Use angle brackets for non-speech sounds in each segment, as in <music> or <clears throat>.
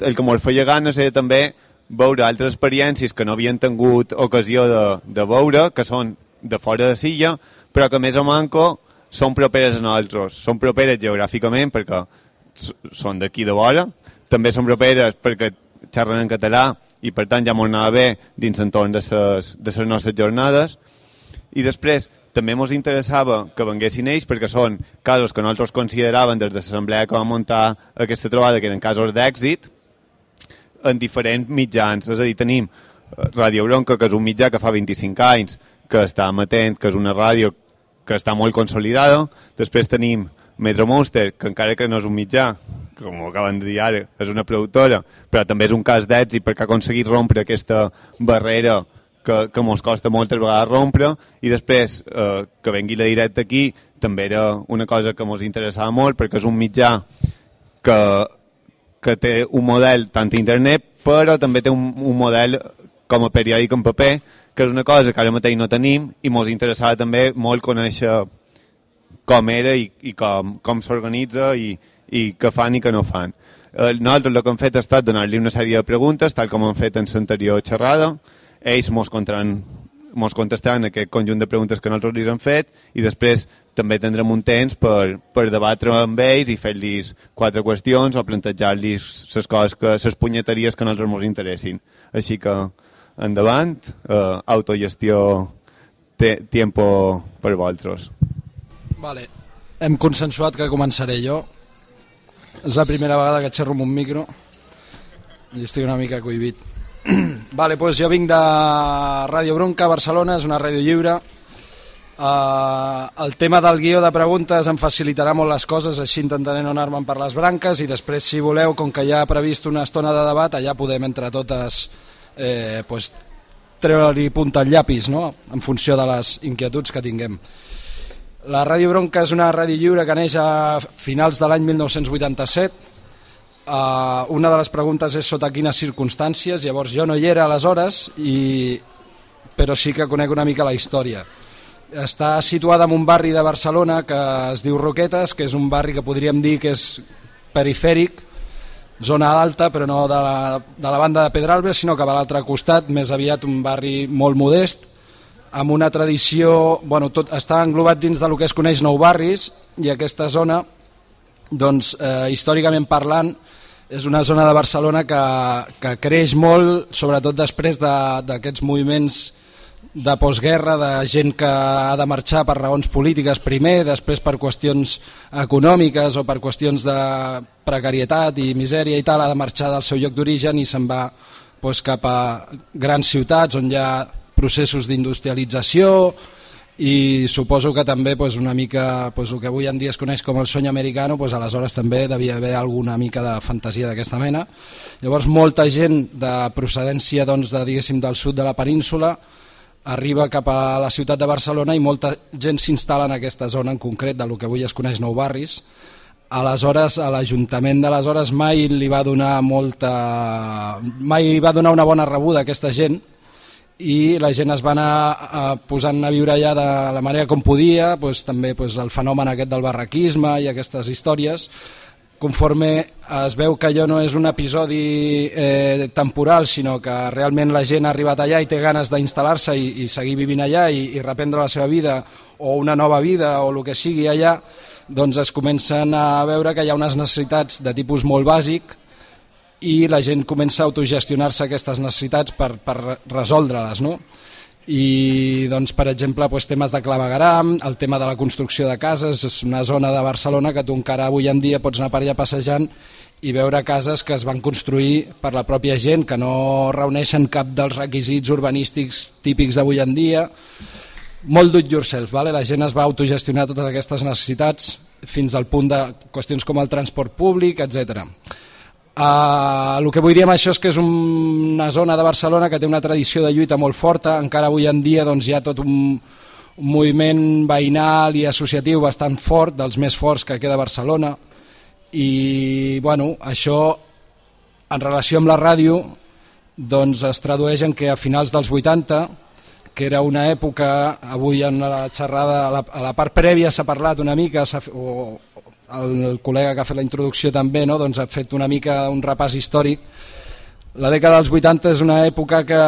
el que ens feia ganes era també veure altres experiències que no havien tingut ocasió de, de veure, que són de fora de Silla, però que més o manco són properes a nosaltres. Són properes geogràficament perquè són d'aquí de vora, també són properes perquè xerren en català i per tant ja m'ho anava bé dins l'entorn de les nostres jornades. I després també ens interessava que venguessin ells perquè són casos que nosaltres consideràvem des de l'assemblea que vam muntar aquesta trobada que eren casos d'èxit en diferents mitjans. És a dir, tenim eh, Ràdio Bronca, que és un mitjà que fa 25 anys, que està amatent, que és una ràdio que està molt consolidada. Després tenim Metro Monster, que encara que no és un mitjà, com ho acaben de dir ara, és una productora, però també és un cas d'èxit perquè ha aconseguit rompre aquesta barrera que, que ens costa moltes vegades rompre, i després eh, que vengui la directa aquí també era una cosa que ens interessava molt perquè és un mitjà que, que té un model tant internet, però també té un, un model com a periòdic en paper, que és una cosa que ara mateix no tenim i ens interessava també molt conèixer com era i, i com, com s'organitza i, i què fan i què no fan. Eh, nosaltres el que hem fet ha estat donar-li una sèrie de preguntes, tal com hem fet en l'anterior xerrada. Ells mos, contran, mos contestaran aquest conjunt de preguntes que nosaltres li hem fet i després també tindrem un temps per, per debatre amb ells i fer-los quatre qüestions o plantejar-los les coses que, les punyeteries que nosaltres ens interessin. Així que endavant, eh, autogestió, tiempo per vosaltres. Vale. Hem consensuat que començaré jo. És la primera vegada que xerro amb un micro i estic una mica cohibit. <clears throat> vale, doncs jo vinc de Ràdio Bronca, Barcelona, és una ràdio lliure. Uh, el tema del guió de preguntes em facilitarà molt les coses, així intentaré no anar-me'n per les branques i després, si voleu, com que ja ha previst una estona de debat, allà podem entre totes eh, pues, treure-li punta al llapis no? en funció de les inquietuds que tinguem. La Ràdio Bronca és una ràdio lliure que neix a finals de l'any 1987. Uh, una de les preguntes és sota quines circumstàncies, llavors jo no hi era aleshores, i... però sí que conec una mica la història. Està situada en un barri de Barcelona que es diu Roquetes, que és un barri que podríem dir que és perifèric, zona alta, però no de la, de la banda de Pedralbes, sinó que a l'altre costat, més aviat un barri molt modest, amb una tradició, bueno, tot està englobat dins de lo que es coneix Nou Barris, i aquesta zona, doncs, eh, històricament parlant, és una zona de Barcelona que, que creix molt, sobretot després d'aquests de, moviments de postguerra, de gent que ha de marxar per raons polítiques primer, després per qüestions econòmiques o per qüestions de precarietat i misèria i tal, ha de marxar del seu lloc d'origen i se'n va doncs, cap a grans ciutats on hi ha processos d'industrialització i suposo que també doncs, una mica doncs, el que avui en dia es coneix com el sony americano, doncs, aleshores també devia haver alguna mica de fantasia d'aquesta mena. Llavors molta gent de procedència doncs, de, diguéssim, del sud de la península arriba cap a la ciutat de Barcelona i molta gent s'instal·la en aquesta zona en concret de lo que avui es coneix Nou Barris. Aleshores, a l'Ajuntament d'aleshores mai li va donar molta... mai va donar una bona rebuda a aquesta gent i la gent es va anar eh, posant a viure allà de la manera com podia, doncs, també doncs, el fenomen aquest del barraquisme i aquestes històries, conforme es veu que allò no és un episodi eh, temporal, sinó que realment la gent ha arribat allà i té ganes d'instal·lar-se i, i seguir vivint allà i, i reprendre la seva vida o una nova vida o el que sigui allà, doncs es comencen a veure que hi ha unes necessitats de tipus molt bàsic i la gent comença a autogestionar-se aquestes necessitats per, per resoldre-les, no? i doncs, per exemple doncs, temes de clavegaram, el tema de la construcció de cases, és una zona de Barcelona que tu encara avui en dia pots anar per allà passejant i veure cases que es van construir per la pròpia gent, que no reuneixen cap dels requisits urbanístics típics d'avui en dia. Molt do it yourself, vale? la gent es va autogestionar totes aquestes necessitats fins al punt de qüestions com el transport públic, etc. Uh, el que vull dir amb això és que és una zona de Barcelona que té una tradició de lluita molt forta, encara avui en dia doncs, hi ha tot un, un moviment veïnal i associatiu bastant fort, dels més forts que queda a Barcelona, i bueno, això en relació amb la ràdio doncs es tradueix en que a finals dels 80 que era una època, avui en la xerrada, a la, a la part prèvia s'ha parlat una mica, o el, el col·lega que ha fet la introducció també no? doncs ha fet una mica un repàs històric. La dècada dels 80 és una època que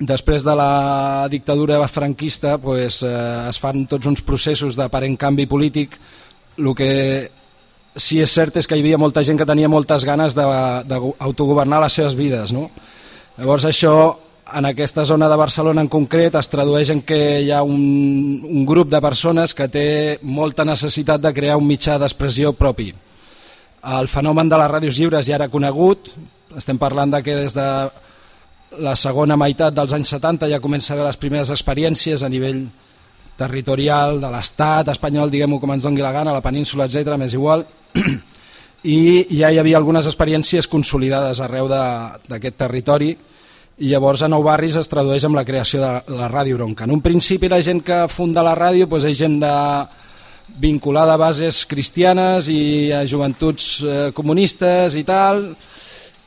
després de la dictadura franquista pues, eh, es fan tots uns processos d'aparent canvi polític. El que sí és cert és que hi havia molta gent que tenia moltes ganes d'autogovernar les seves vides. No? Llavors això en aquesta zona de Barcelona en concret es tradueix en que hi ha un, un grup de persones que té molta necessitat de crear un mitjà d'expressió propi. El fenomen de les ràdios lliures ja era conegut, estem parlant de que des de la segona meitat dels anys 70 ja comença a haver les primeres experiències a nivell territorial de l'Estat espanyol, diguem-ho com ens doni la gana, la península, etc, m'és igual, <clears throat> i ja hi havia algunes experiències consolidades arreu d'aquest territori, i llavors a Nou Barris es tradueix amb la creació de la Ràdio Bronca. En un principi la gent que funda la ràdio doncs, és gent de, vinculada a bases cristianes i a joventuts eh, comunistes i tal,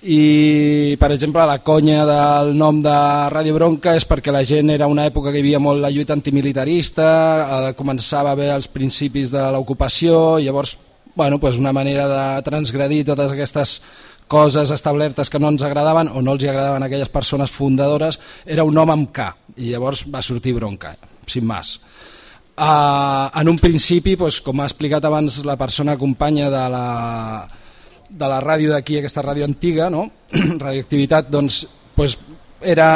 i per exemple la conya del nom de Ràdio Bronca és perquè la gent era una època que hi havia molt la lluita antimilitarista, eh, començava a haver els principis de l'ocupació, llavors bueno, pues una manera de transgredir totes aquestes coses establertes que no ens agradaven o no els agradaven a aquelles persones fundadores, era un nom amb K, i llavors va sortir bronca, sin més. Uh, en un principi, doncs, com ha explicat abans la persona companya de la, de la ràdio d'aquí, aquesta ràdio antiga, no? <clears throat> radioactivitat, doncs, doncs era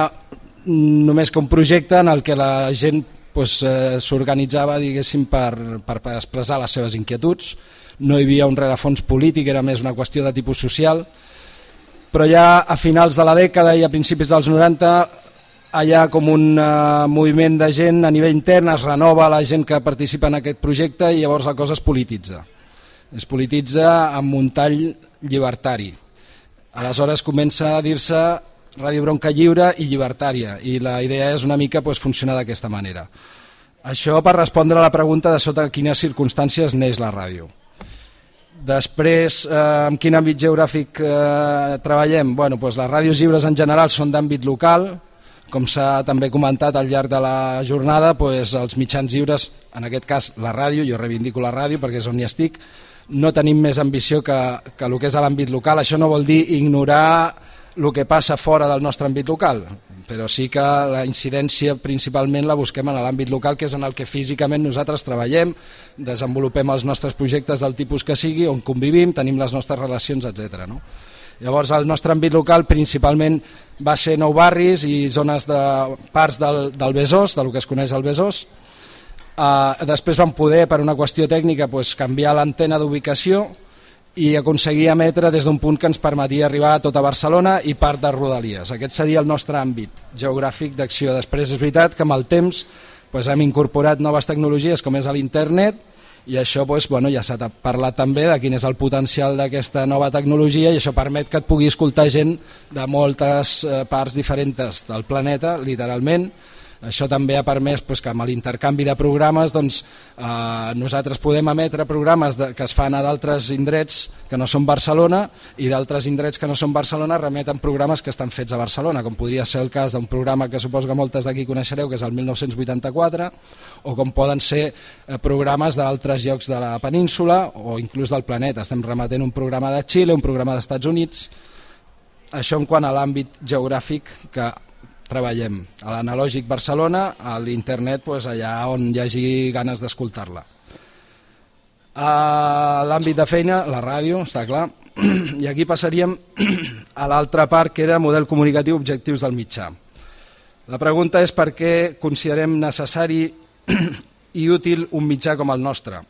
només que un projecte en el que la gent doncs, eh, s'organitzava diguéssim per, per, per expressar les seves inquietuds, no hi havia un rerefons polític, era més una qüestió de tipus social, però ja a finals de la dècada i a principis dels 90 hi ha com un uh, moviment de gent a nivell intern, es renova la gent que participa en aquest projecte i llavors la cosa es polititza. Es polititza amb un tall llibertari. Aleshores comença a dir-se Ràdio Bronca Lliure i Llibertària i la idea és una mica pues, funcionar d'aquesta manera. Això per respondre a la pregunta de sota quines circumstàncies neix la ràdio. Després, eh, en quin àmbit geogràfic eh, treballem? Bueno, doncs les ràdios lliures en general són d'àmbit local, com s'ha també comentat al llarg de la jornada, doncs els mitjans lliures, en aquest cas la ràdio, jo reivindico la ràdio perquè és on hi estic, no tenim més ambició que, que el que és a l'àmbit local. Això no vol dir ignorar el que passa fora del nostre àmbit local, però sí que la incidència principalment la busquem en l'àmbit local, que és en el que físicament nosaltres treballem, desenvolupem els nostres projectes del tipus que sigui, on convivim, tenim les nostres relacions, etc. No? Llavors el nostre àmbit local principalment va ser nou barris i zones de parts del, del Besòs, del que es coneix el Besòs. Uh, després vam poder, per una qüestió tècnica, pues, canviar l'antena d'ubicació, i aconseguir emetre des d'un punt que ens permetia arribar a tota Barcelona i part de Rodalies. Aquest seria el nostre àmbit geogràfic d'acció. Després és veritat que amb el temps pues, hem incorporat noves tecnologies com és l'internet i això pues, bueno, ja s'ha parlat també de quin és el potencial d'aquesta nova tecnologia i això permet que et pugui escoltar gent de moltes eh, parts diferents del planeta, literalment, això també ha permès doncs, que amb l'intercanvi de programes doncs, eh, nosaltres podem emetre programes de, que es fan a d'altres indrets que no són Barcelona i d'altres indrets que no són Barcelona remeten programes que estan fets a Barcelona, com podria ser el cas d'un programa que suposo que moltes d'aquí coneixereu, que és el 1984, o com poden ser eh, programes d'altres llocs de la península o inclús del planeta. Estem remetent un programa de Xile, un programa dels Estats Units, això en quant a l'àmbit geogràfic que treballem. A l'analògic Barcelona, a l'internet pues, allà on hi hagi ganes d'escoltar-la. A l'àmbit de feina, la ràdio, està clar, <clears throat> i aquí passaríem <clears throat> a l'altra part que era model comunicatiu objectius del mitjà. La pregunta és per què considerem necessari <clears throat> i útil un mitjà com el nostre.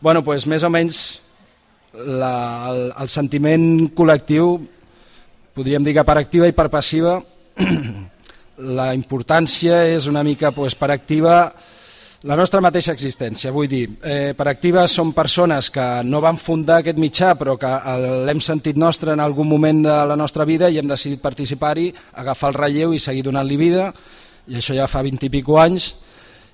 bueno, pues, més o menys la, el, el sentiment col·lectiu podríem dir que per activa i per passiva <clears throat> la importància és una mica pues, per activa la nostra mateixa existència, vull dir, eh, per activa són persones que no van fundar aquest mitjà però que l'hem sentit nostre en algun moment de la nostra vida i hem decidit participar-hi, agafar el relleu i seguir donant-li vida, i això ja fa 20 i pico anys,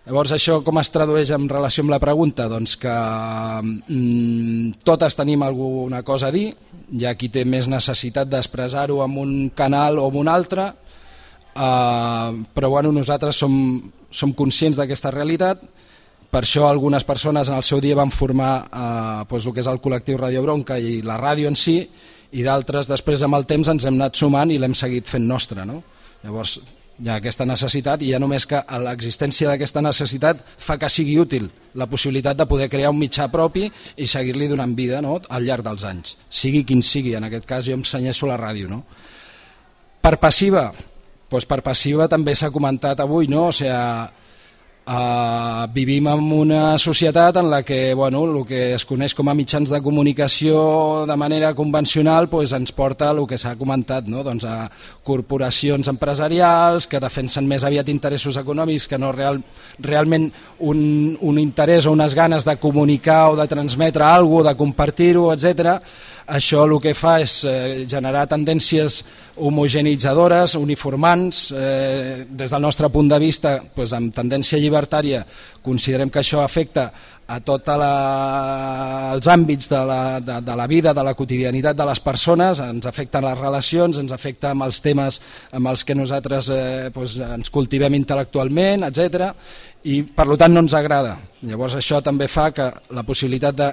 Llavors, això com es tradueix en relació amb la pregunta? Doncs que mm, totes tenim alguna cosa a dir, hi ha qui té més necessitat d'expressar-ho en un canal o en un altre, eh, però bueno, nosaltres som, som conscients d'aquesta realitat, per això algunes persones en el seu dia van formar eh, doncs, el que és el col·lectiu Radio Bronca i la ràdio en si, i d'altres després amb el temps ens hem anat sumant i l'hem seguit fent nostra. No? Llavors hi ha aquesta necessitat i ja només que l'existència d'aquesta necessitat fa que sigui útil la possibilitat de poder crear un mitjà propi i seguir-li donant vida no? al llarg dels anys, sigui quin sigui, en aquest cas jo em senyeixo la ràdio. No? Per passiva, doncs per passiva també s'ha comentat avui, no? o sigui, Uh, vivim en una societat en la que bueno, el que es coneix com a mitjans de comunicació de manera convencional pues, ens porta el que s'ha comentat, no? doncs a corporacions empresarials que defensen més aviat interessos econòmics que no real, realment un, un interès o unes ganes de comunicar o de transmetre alguna cosa, de compartir-ho, etc. Això el que fa és eh, generar tendències homogenitzadores, uniformants, eh, des del nostre punt de vista, doncs, amb tendència llibertària, considerem que això afecta a tots els àmbits de la, de, de la vida, de la quotidianitat de les persones, ens afecten les relacions, ens afecta amb els temes amb els que nosaltres eh, doncs, ens cultivem intel·lectualment, etc. i per tant no ens agrada. Llavors això també fa que la possibilitat de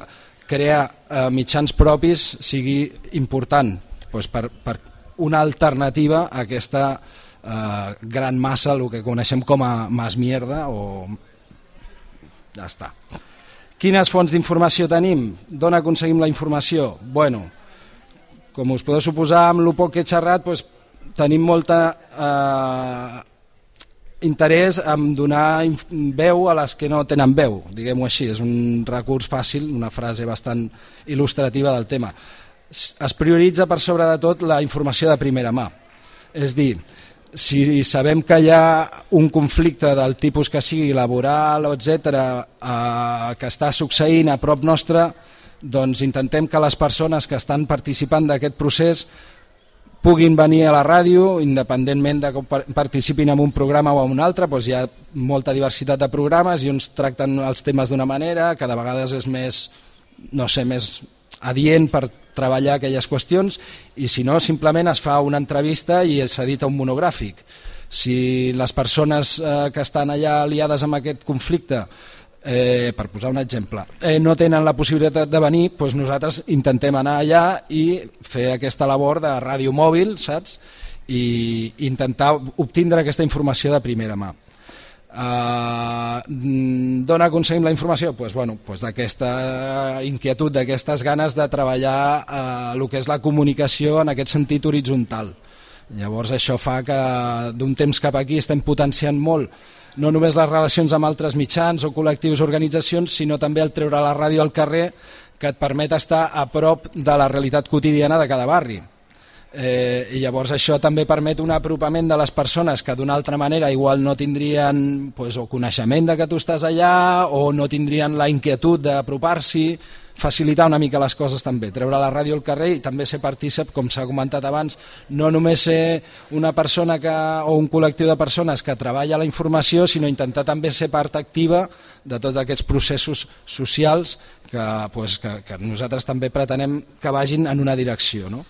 crear eh, mitjans propis sigui important doncs per, per una alternativa a aquesta eh, gran massa, el que coneixem com a mas mierda o... ja està. Quines fonts d'informació tenim? D'on aconseguim la informació? Bueno, com us podeu suposar, amb el poc que he xerrat, doncs, tenim molta eh, interès en donar veu a les que no tenen veu, diguem-ho així, és un recurs fàcil, una frase bastant il·lustrativa del tema. Es prioritza per sobre de tot la informació de primera mà, és dir, si sabem que hi ha un conflicte del tipus que sigui laboral, etc, eh, que està succeint a prop nostre, doncs intentem que les persones que estan participant d'aquest procés puguin venir a la ràdio, independentment de que participin en un programa o en un altre, doncs hi ha molta diversitat de programes i uns tracten els temes d'una manera, que de vegades és més, no sé, més adient per treballar aquelles qüestions i si no, simplement es fa una entrevista i s'edita un monogràfic. Si les persones eh, que estan allà aliades amb aquest conflicte eh, per posar un exemple, eh, no tenen la possibilitat de venir, doncs nosaltres intentem anar allà i fer aquesta labor de ràdio mòbil, saps? I intentar obtindre aquesta informació de primera mà. Uh, D'on aconseguim la informació? Pues, bueno, pues d'aquesta inquietud, d'aquestes ganes de treballar uh, el que és la comunicació en aquest sentit horitzontal. Llavors això fa que d'un temps cap aquí estem potenciant molt no només les relacions amb altres mitjans o col·lectius o organitzacions, sinó també el treure la ràdio al carrer que et permet estar a prop de la realitat quotidiana de cada barri. Eh, I llavors això també permet un apropament de les persones que d'una altra manera igual no tindrien pues, o coneixement de que tu estàs allà o no tindrien la inquietud d'apropar-s'hi facilitar una mica les coses també, treure la ràdio al carrer i també ser partícip, com s'ha comentat abans, no només ser una persona que, o un col·lectiu de persones que treballa la informació, sinó intentar també ser part activa de tots aquests processos socials que, pues, que, que nosaltres també pretenem que vagin en una direcció. No?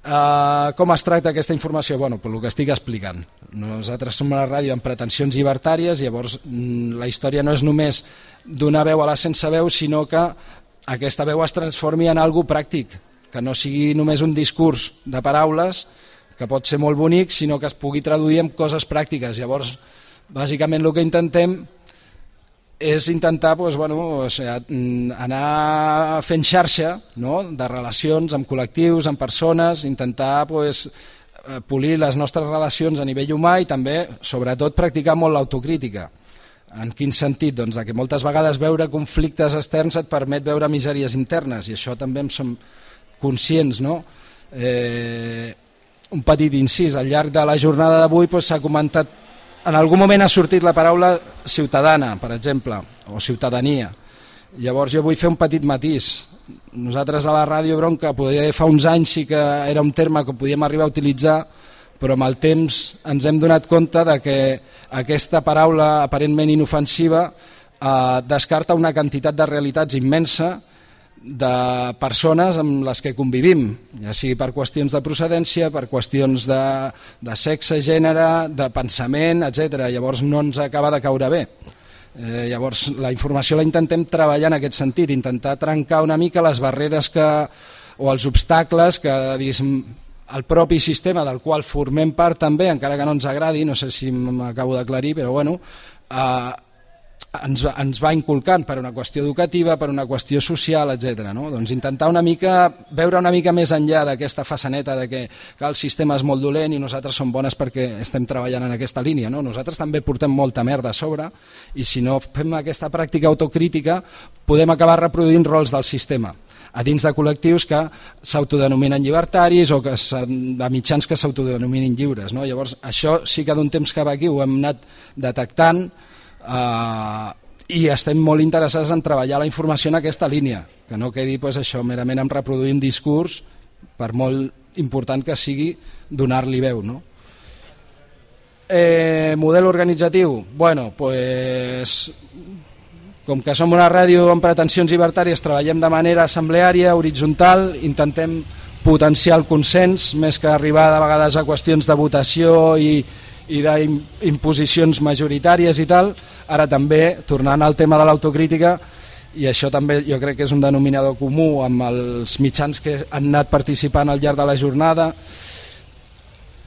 Uh, com es tracta aquesta informació? Bueno, per el que estic explicant. Nosaltres som a la ràdio amb pretensions llibertàries, llavors mm, la història no és només donar veu a la sense veu, sinó que aquesta veu es transformi en algo pràctic, que no sigui només un discurs de paraules, que pot ser molt bonic, sinó que es pugui traduir en coses pràctiques. Llavors, bàsicament el que intentem és intentar doncs, bueno, o sigui, anar fent xarxa no? de relacions amb col·lectius, amb persones, intentar doncs, polir les nostres relacions a nivell humà i també, sobretot, practicar molt l'autocrítica. En quin sentit? Doncs que moltes vegades veure conflictes externs et permet veure misèries internes i això també en som conscients. No? Eh, un petit incís, al llarg de la jornada d'avui doncs, s'ha doncs, comentat, en algun moment ha sortit la paraula ciutadana, per exemple, o ciutadania. Llavors jo vull fer un petit matís. Nosaltres a la Ràdio Bronca, poder fa uns anys sí que era un terme que podíem arribar a utilitzar, però amb el temps ens hem donat compte de que aquesta paraula aparentment inofensiva eh, descarta una quantitat de realitats immensa de persones amb les que convivim, ja sigui per qüestions de procedència, per qüestions de, de sexe, gènere, de pensament, etc. Llavors no ens acaba de caure bé. Eh, llavors, la informació la intentem treballar en aquest sentit, intentar trencar una mica les barreres que, o els obstacles que, diguéssim, el propi sistema del qual formem part també, encara que no ens agradi, no sé si m'acabo d'aclarir, però bueno, eh, ens, ens va inculcant per una qüestió educativa, per una qüestió social, etc. No? Doncs intentar una mica, veure una mica més enllà d'aquesta façaneta de que, que el sistema és molt dolent i nosaltres som bones perquè estem treballant en aquesta línia. No? Nosaltres també portem molta merda a sobre i si no fem aquesta pràctica autocrítica podem acabar reproduint rols del sistema a dins de col·lectius que s'autodenominen llibertaris o que de mitjans que s'autodenominin lliures. No? Llavors, això sí que d'un temps que va aquí ho hem anat detectant, eh, i estem molt interessats en treballar la informació en aquesta línia, que no quedi pues, això merament en reproduir un discurs, per molt important que sigui, donar-li veu. No? Eh, model organitzatiu? Bueno, pues, com que som una ràdio amb pretensions llibertàries, treballem de manera assembleària, horitzontal, intentem potenciar el consens, més que arribar de vegades a qüestions de votació i, i d'imposicions majoritàries i tal, ara també, tornant al tema de l'autocrítica, i això també jo crec que és un denominador comú amb els mitjans que han anat participant al llarg de la jornada,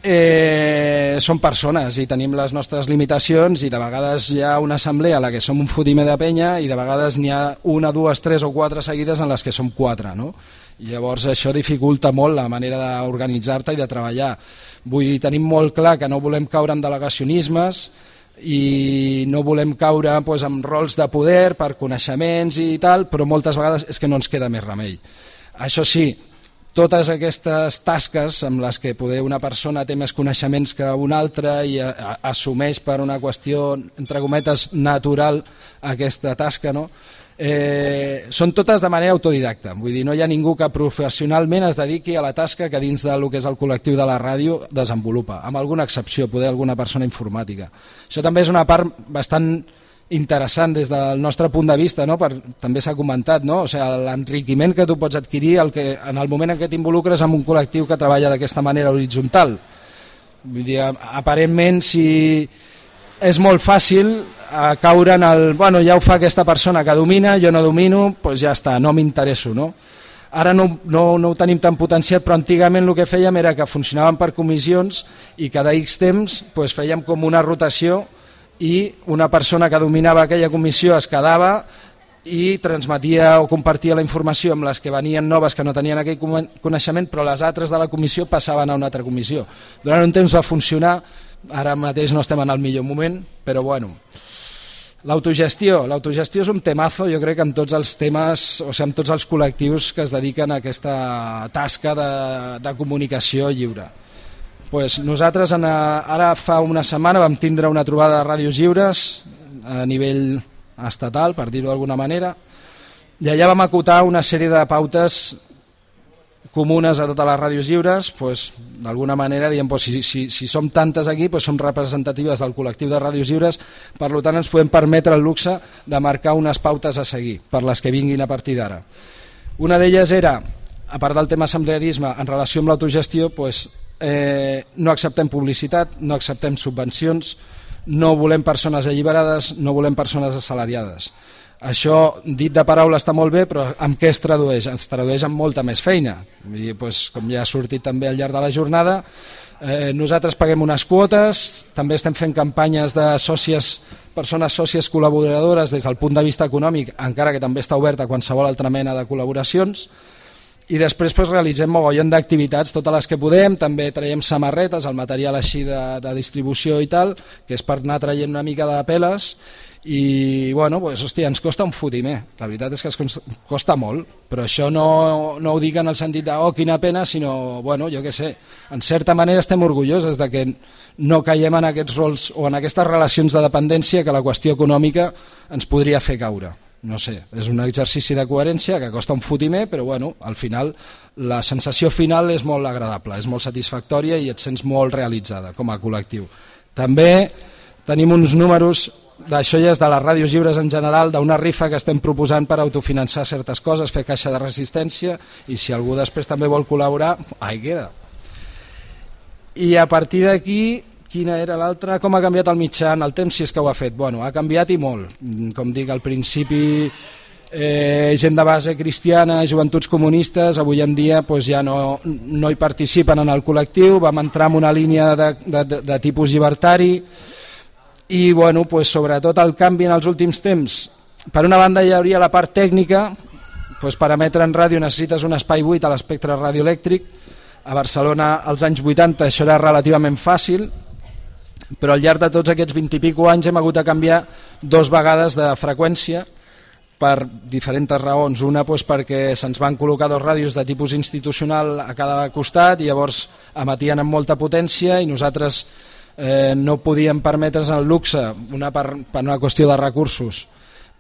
eh, som persones i tenim les nostres limitacions i de vegades hi ha una assemblea a la que som un fotimer de penya i de vegades n'hi ha una, dues, tres o quatre seguides en les que som quatre, no? Llavors això dificulta molt la manera d'organitzar-te i de treballar. Vull dir, tenim molt clar que no volem caure en delegacionismes i no volem caure doncs, en rols de poder per coneixements i tal, però moltes vegades és que no ens queda més remei. Això sí, totes aquestes tasques amb les que poder una persona té més coneixements que una altra i assumeix per una qüestió, entre cometes, natural aquesta tasca, no? Eh, són totes de manera autodidacta, vull dir, no hi ha ningú que professionalment es dediqui a la tasca que dins del que és el col·lectiu de la ràdio desenvolupa, amb alguna excepció, poder alguna persona informàtica. Això també és una part bastant interessant des del nostre punt de vista, no? per, també s'ha comentat, no? o sigui, l'enriquiment que tu pots adquirir el que, en el moment en què t'involucres amb un col·lectiu que treballa d'aquesta manera horitzontal. Vull dir, aparentment, si és molt fàcil a caure en el, bueno, ja ho fa aquesta persona que domina, jo no domino, doncs ja està, no m'interesso, no? Ara no, no, no ho tenim tan potenciat, però antigament el que fèiem era que funcionàvem per comissions i cada X temps doncs, fèiem com una rotació i una persona que dominava aquella comissió es quedava i transmetia o compartia la informació amb les que venien noves que no tenien aquell coneixement, però les altres de la comissió passaven a una altra comissió. Durant un temps va funcionar, ara mateix no estem en el millor moment, però bueno, L'autogestió. L'autogestió és un temazo, jo crec, amb tots els temes, o sigui, amb tots els col·lectius que es dediquen a aquesta tasca de, de comunicació lliure. Pues nosaltres en, ara fa una setmana vam tindre una trobada de ràdios lliures a nivell estatal, per dir-ho d'alguna manera, i allà vam acotar una sèrie de pautes comunes a totes les ràdios lliures, pues, d'alguna manera diem, pues, si, si, si som tantes aquí, pues, som representatives del col·lectiu de ràdios lliures, per tant ens podem permetre el luxe de marcar unes pautes a seguir per les que vinguin a partir d'ara. Una d'elles era, a part del tema assemblearisme, en relació amb l'autogestió, pues, eh, no acceptem publicitat, no acceptem subvencions, no volem persones alliberades, no volem persones assalariades. Això, dit de paraula, està molt bé, però amb què es tradueix? Es tradueix amb molta més feina. I, doncs, com ja ha sortit també al llarg de la jornada, eh, nosaltres paguem unes quotes, també estem fent campanyes de sòcies, persones sòcies col·laboradores des del punt de vista econòmic, encara que també està oberta a qualsevol altra mena de col·laboracions, i després pues, realitzem mogollon d'activitats, totes les que podem, també traiem samarretes, el material així de, de distribució i tal, que és per anar traient una mica de peles, i bueno, pues, hòstia, ens costa un fotimer la veritat és que es costa molt però això no, no ho dic en el sentit de oh, quina pena, sinó, bueno, jo què sé en certa manera estem orgullosos de que no caiem en aquests rols o en aquestes relacions de dependència que la qüestió econòmica ens podria fer caure no sé, és un exercici de coherència que costa un fotimer, però bueno, al final la sensació final és molt agradable, és molt satisfactòria i et sents molt realitzada com a col·lectiu. També tenim uns números d'això ja és de les ràdios lliures en general, d'una rifa que estem proposant per autofinançar certes coses, fer caixa de resistència i si algú després també vol col·laborar, ahí queda. I a partir d'aquí, quina era l'altra? Com ha canviat el mitjà en el temps, si és que ho ha fet? Bueno, ha canviat i molt. Com dic, al principi eh, gent de base cristiana, joventuts comunistes, avui en dia pues, ja no, no hi participen en el col·lectiu, vam entrar en una línia de, de, de, de tipus llibertari i bueno, pues, sobretot el canvi en els últims temps. Per una banda hi hauria la part tècnica, pues, per emetre en ràdio necessites un espai buit a l'espectre radioelèctric, a Barcelona als anys 80 això era relativament fàcil, però al llarg de tots aquests 20 i pico anys hem hagut de canviar dos vegades de freqüència, per diferents raons. Una doncs, perquè se'ns van col·locar dos ràdios de tipus institucional a cada costat i llavors emetien amb molta potència i nosaltres eh, no podíem permetre's el luxe, una per, per una qüestió de recursos,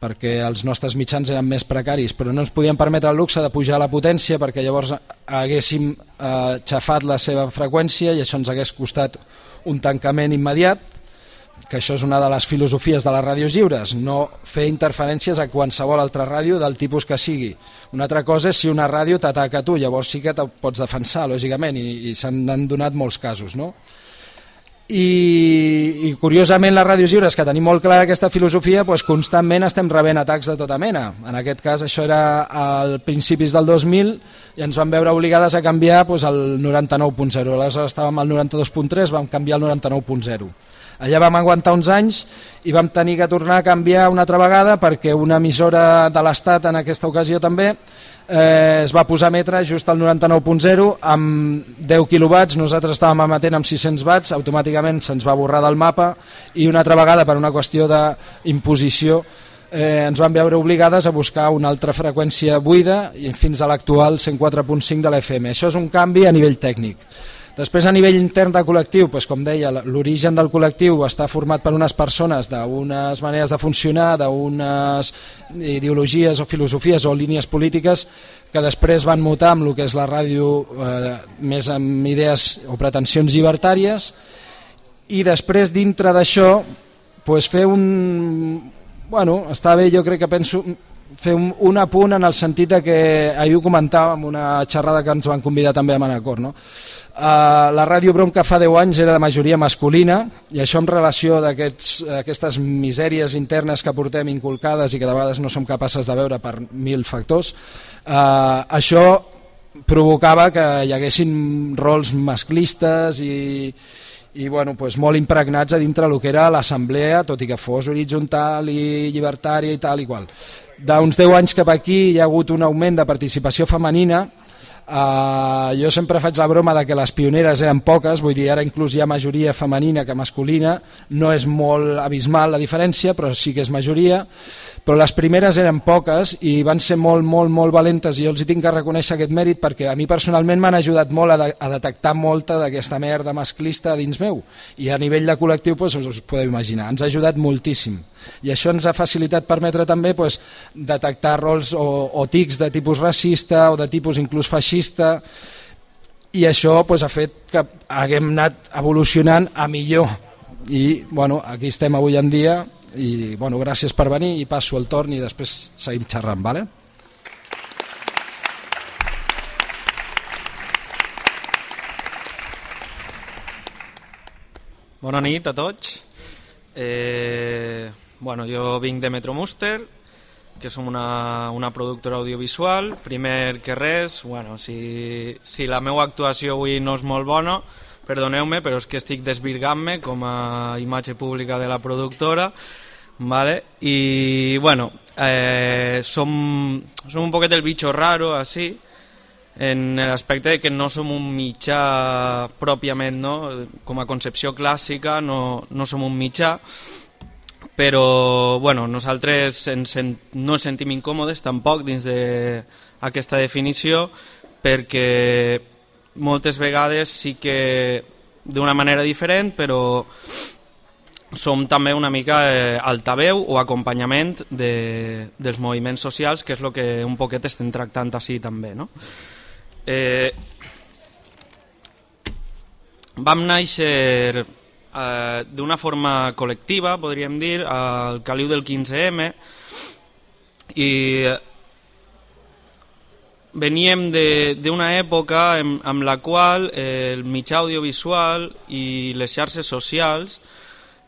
perquè els nostres mitjans eren més precaris, però no ens podíem permetre el luxe de pujar la potència perquè llavors haguéssim eh, xafat la seva freqüència i això ens hagués costat un tancament immediat que això és una de les filosofies de les ràdios lliures, no fer interferències a qualsevol altra ràdio del tipus que sigui. Una altra cosa és si una ràdio t'ataca tu, llavors sí que te pots defensar, lògicament, i, i s'han donat molts casos. No? I, i curiosament les ràdios lliures que tenim molt clara aquesta filosofia doncs constantment estem rebent atacs de tota mena. En aquest cas això era al principis del 2000 i ens vam veure obligades a canviar doncs, el 99.0 aleshores estàvem al 92.3 vam canviar al 99.0 Allà vam aguantar uns anys i vam tenir que tornar a canviar una altra vegada perquè una emissora de l'Estat en aquesta ocasió també eh, es va posar a emetre just al 99.0 amb 10 quilowatts, nosaltres estàvem emetent amb 600 watts, automàticament se'ns va borrar del mapa i una altra vegada per una qüestió d'imposició eh, ens van veure obligades a buscar una altra freqüència buida i fins a l'actual 104.5 de l'FM. Això és un canvi a nivell tècnic. Després, a nivell intern de col·lectiu, doncs, com deia, l'origen del col·lectiu està format per unes persones d'unes maneres de funcionar, d'unes ideologies o filosofies o línies polítiques que després van mutar amb el que és la ràdio eh, més amb idees o pretensions llibertàries i després dintre d'això pues, fer un... Bueno, està bé, jo crec que penso fer un, un apunt en el sentit de que ahir ho comentàvem una xerrada que ens van convidar també a Manacor, no? Uh, la Ràdio Bronca fa 10 anys era de majoria masculina i això en relació d'aquestes misèries internes que portem inculcades i que de vegades no som capaces de veure per mil factors, uh, això provocava que hi haguessin rols masclistes i, i bueno, pues molt impregnats a dintre el que era l'assemblea, tot i que fos horitzontal i llibertària i tal i qual. D'uns 10 anys cap aquí hi ha hagut un augment de participació femenina Uh, jo sempre faig la broma de que les pioneres eren poques, vull dir, ara inclús hi ha majoria femenina que masculina, no és molt abismal la diferència, però sí que és majoria, però les primeres eren poques i van ser molt, molt, molt valentes i jo els hi tinc que reconèixer aquest mèrit perquè a mi personalment m'han ajudat molt a, de, a detectar molta d'aquesta merda masclista dins meu. I a nivell de col·lectiu doncs, us podeu imaginar, ens ha ajudat moltíssim i això ens ha facilitat permetre també doncs, detectar rols o, o tics de tipus racista o de tipus inclús feixista i això doncs, ha fet que haguem anat evolucionant a millor i bueno, aquí estem avui en dia i bueno, gràcies per venir i passo el torn i després seguim xerrant, vale? Bona nit a tots. Eh, bueno, jo vinc de Metro Muster, que som una, una productora audiovisual. Primer que res, bueno, si, si la meva actuació avui no és molt bona, perdoneu-me, però és que estic desvirgant-me com a imatge pública de la productora, ¿vale? Y bueno, eh, som, som un poquet el bicho raro, así, en l'aspecte de que no som un mitjà pròpiament, no? com a concepció clàssica no, no som un mitjà, però bueno, nosaltres ens, no ens sentim incòmodes tampoc dins d'aquesta definició perquè moltes vegades sí que d'una manera diferent però som també una mica eh, altaveu o acompanyament de, dels moviments socials, que és el que un poquet estem tractant així també. No? Eh, vam néixer eh, d'una forma col·lectiva, podríem dir, al caliu del 15M, i veníem d'una època en, en la qual eh, el mitjà audiovisual i les xarxes socials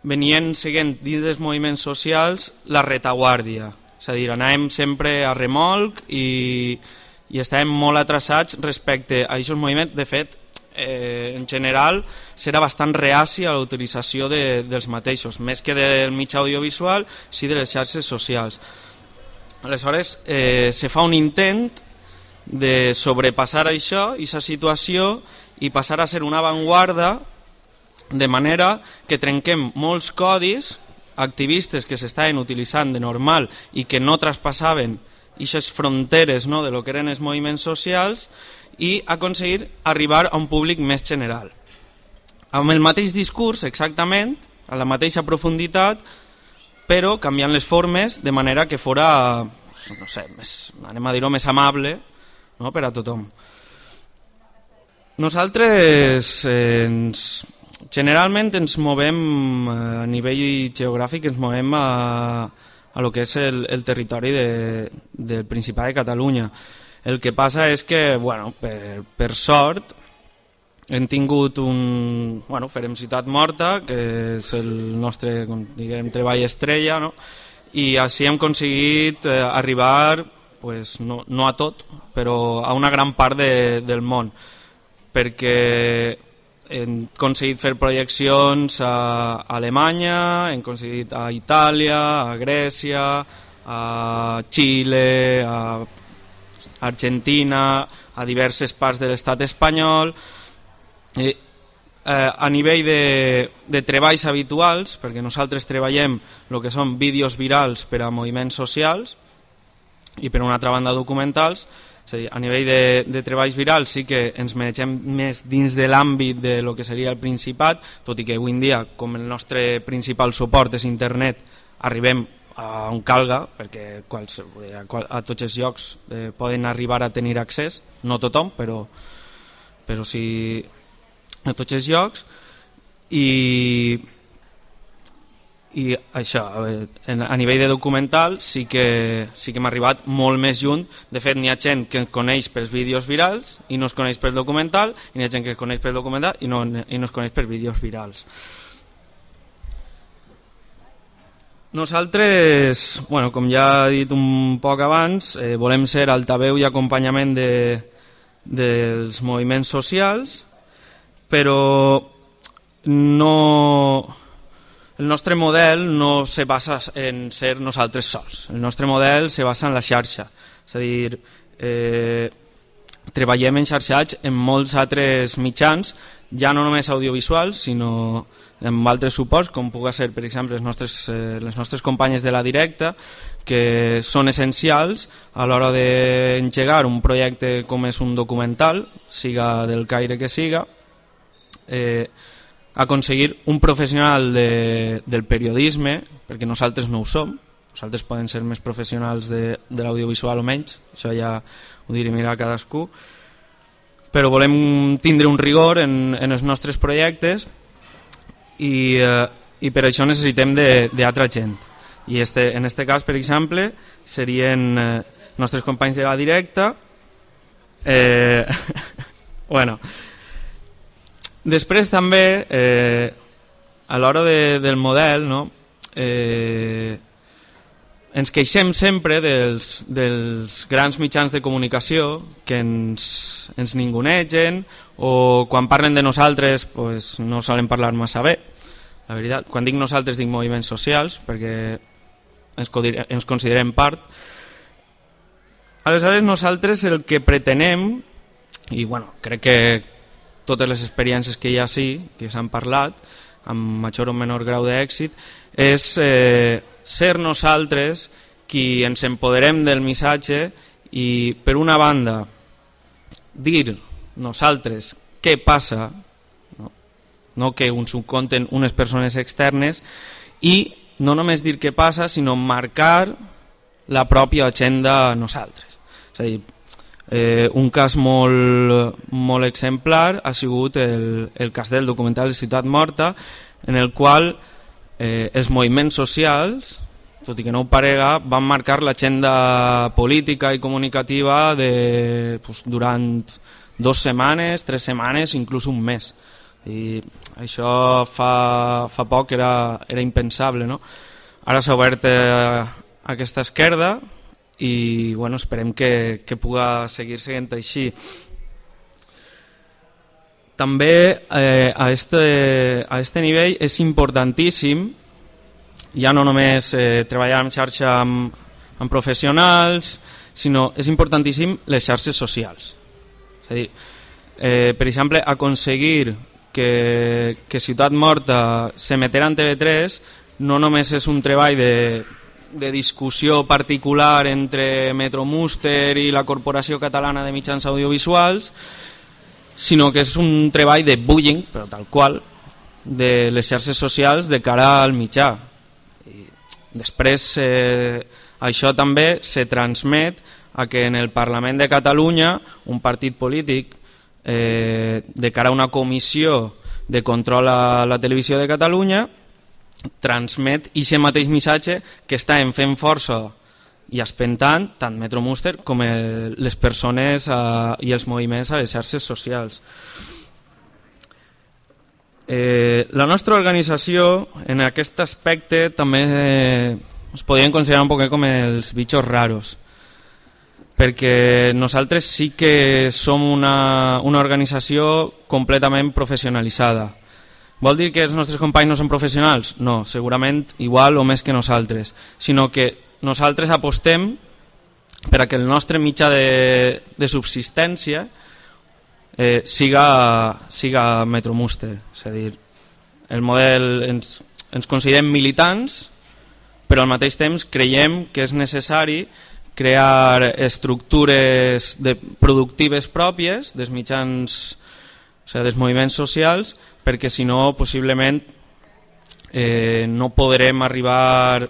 venien seguint dins dels moviments socials la retaguàrdia. És a dir, anàvem sempre a remolc i, i estàvem molt atrasats respecte a aquests moviments. De fet, eh, en general, serà bastant reaci a la utilització de, dels mateixos, més que del mitjà audiovisual, sí de les xarxes socials. Aleshores, eh, se fa un intent de sobrepassar això, aquesta situació, i passar a ser una avantguarda de manera que trenquem molts codis activistes que s'estaven utilitzant de normal i que no traspassaven aquestes fronteres no, de lo que eren els moviments socials i aconseguir arribar a un públic més general. Amb el mateix discurs, exactament, a la mateixa profunditat, però canviant les formes de manera que fora, no sé, més, anem a dir-ho, més amable no, per a tothom. Nosaltres eh, ens, generalment ens movem eh, a nivell geogràfic, ens movem a, a lo que és el, el territori de, del Principat de Catalunya. El que passa és que, bueno, per, per sort, hem tingut un... Bueno, farem Ciutat Morta, que és el nostre, diguem, treball estrella, no? i així hem aconseguit eh, arribar pues, no, no a tot, però a una gran part de, del món, perquè hem aconseguit fer projeccions a Alemanya, hem aconseguit a Itàlia, a Grècia, a Xile, a Argentina, a diverses parts de l'estat espanyol, i, eh, a nivell de, de treballs habituals, perquè nosaltres treballem el que són vídeos virals per a moviments socials, i per una altra banda documentals, és a dir, a nivell de, de treballs virals sí que ens manegem més dins de l'àmbit de lo que seria el Principat, tot i que avui en dia, com el nostre principal suport és internet, arribem a on calga, perquè quals, a, a tots els llocs eh, poden arribar a tenir accés, no tothom, però, però sí a tots els llocs, i i això, a nivell de documental sí que, sí que hem arribat molt més junt. De fet, n'hi ha gent que coneix pels vídeos virals i no es coneix pel documental, i n'hi ha gent que coneix pel documental i no, i no es coneix per vídeos virals. Nosaltres, bueno, com ja he dit un poc abans, eh, volem ser altaveu i acompanyament de, dels moviments socials, però no el nostre model no se basa en ser nosaltres sols. El nostre model se basa en la xarxa. És a dir, eh, treballem en xarxats en molts altres mitjans, ja no només audiovisuals, sinó amb altres suports, com pugui ser, per exemple, les nostres, eh, les nostres companyes de la directa, que són essencials a l'hora d'engegar un projecte com és un documental, siga del caire que siga, eh, aconseguir un professional de, del periodisme, perquè nosaltres no ho som, nosaltres poden ser més professionals de, de l'audiovisual o menys, això ja ho diré mirar cadascú, però volem tindre un rigor en, en els nostres projectes i, eh, i per això necessitem d'altra gent. I este, en aquest cas, per exemple, serien eh, nostres companys de la directa, eh, <laughs> bueno, Després també, eh, a l'hora de, del model, no? eh, ens queixem sempre dels, dels grans mitjans de comunicació que ens, ens ningunegen o quan parlen de nosaltres pues, no solen parlar massa bé. La veritat, quan dic nosaltres dic moviments socials perquè ens, ens considerem part. Aleshores nosaltres el que pretenem i bueno, crec que totes les experiències que hi ha sí, que s'han parlat, amb major o menor grau d'èxit, és eh, ser nosaltres qui ens empoderem del missatge i, per una banda, dir nosaltres què passa, no, no que ens ho conten unes persones externes, i no només dir què passa, sinó marcar la pròpia agenda nosaltres. És a dir, Eh, un cas molt, molt exemplar ha sigut el, el cas del documental Ciutat Morta, en el qual eh, els moviments socials tot i que no ho parega, van marcar l'agenda política i comunicativa de, pues, durant dues setmanes, tres setmanes, inclús un mes. I això fa, fa poc era, era impensable. No? Ara s'ha obert eh, aquesta esquerda i bueno, esperem que, que puga seguir seguint així. També eh, a, este, a este nivell és importantíssim ja no només eh, treballar en xarxa amb, amb professionals, sinó és importantíssim les xarxes socials. És a dir, eh, per exemple, aconseguir que, que Ciutat Morta s'emeterà en TV3 no només és un treball de, de discussió particular entre Metro Muster i la Corporació Catalana de Mitjans Audiovisuals, sinó que és un treball de bullying, però tal qual, de les xarxes socials de cara al mitjà. I després, eh, això també se transmet a que en el Parlament de Catalunya un partit polític eh, de cara a una comissió de control a la televisió de Catalunya transmet aquest mateix missatge que està en fent força i espentant tant Metro Muster com el, les persones a, i els moviments a les xarxes socials. Eh, la nostra organització en aquest aspecte també eh, es podrien considerar un poc com els bitxos raros perquè nosaltres sí que som una, una organització completament professionalitzada. Vol dir que els nostres companys no són professionals? No, segurament igual o més que nosaltres, sinó que nosaltres apostem per a que el nostre mitjà de, de subsistència eh, siga, siga Metromuster. És a dir, el model ens, ens considerem militants, però al mateix temps creiem que és necessari crear estructures de, productives pròpies dels mitjans, o sigui, dels moviments socials, perquè si no, possiblement eh, no podrem arribar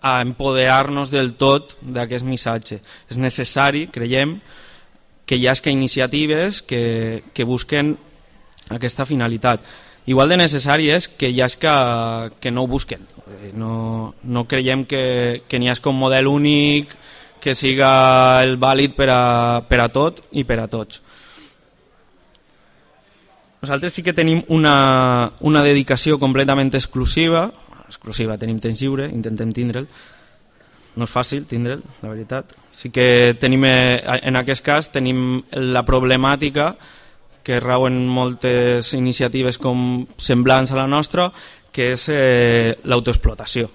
a empoderar-nos del tot d'aquest missatge. És necessari, creiem, que hi hagi iniciatives que, que busquen aquesta finalitat. Igual de necessari és que hi hagi que, que no ho busquen. No, no creiem que, que n'hi hagi un model únic que siga el vàlid per a, per a tot i per a tots. Nosaltres sí que tenim una, una dedicació completament exclusiva exclusiva, tenim temps lliure, intentem tindre'l. No és fàcil tindre'l, la veritat. Sí que tenim, eh, en aquest cas tenim la problemàtica que rau en moltes iniciatives com semblants a la nostra, que és eh, l'autoexplotació.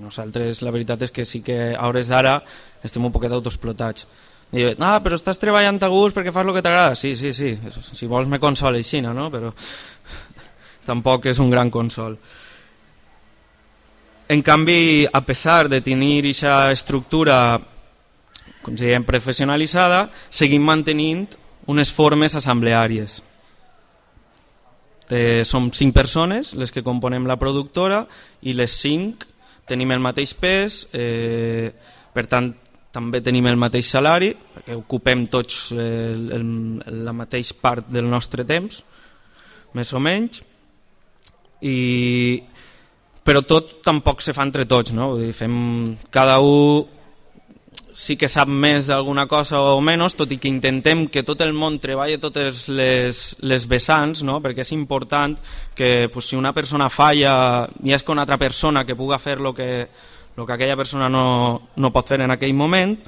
Nosaltres la veritat és que sí que a hores d'ara estem un poquet autoexplotats. Diu, ah, però estàs treballant a gust perquè fas el que t'agrada. Sí, sí, sí, si vols me consol així, no? però <laughs> tampoc és un gran consol. En canvi, a pesar de tenir aquesta estructura com diem, professionalitzada, seguim mantenint unes formes assembleàries. Eh, som cinc persones les que componem la productora i les cinc tenim el mateix pes, eh, per tant també tenim el mateix salari, perquè ocupem tots el, el, la mateixa part del nostre temps, més o menys, i però tot tampoc se fa entre tots, no? Vull dir, fem, cada un sí que sap més d'alguna cosa o menys, tot i que intentem que tot el món treballi totes les, les vessants, no? perquè és important que pues, si una persona falla hi és una altra persona que puga fer el que, lo que aquella persona no, no pot fer en aquell moment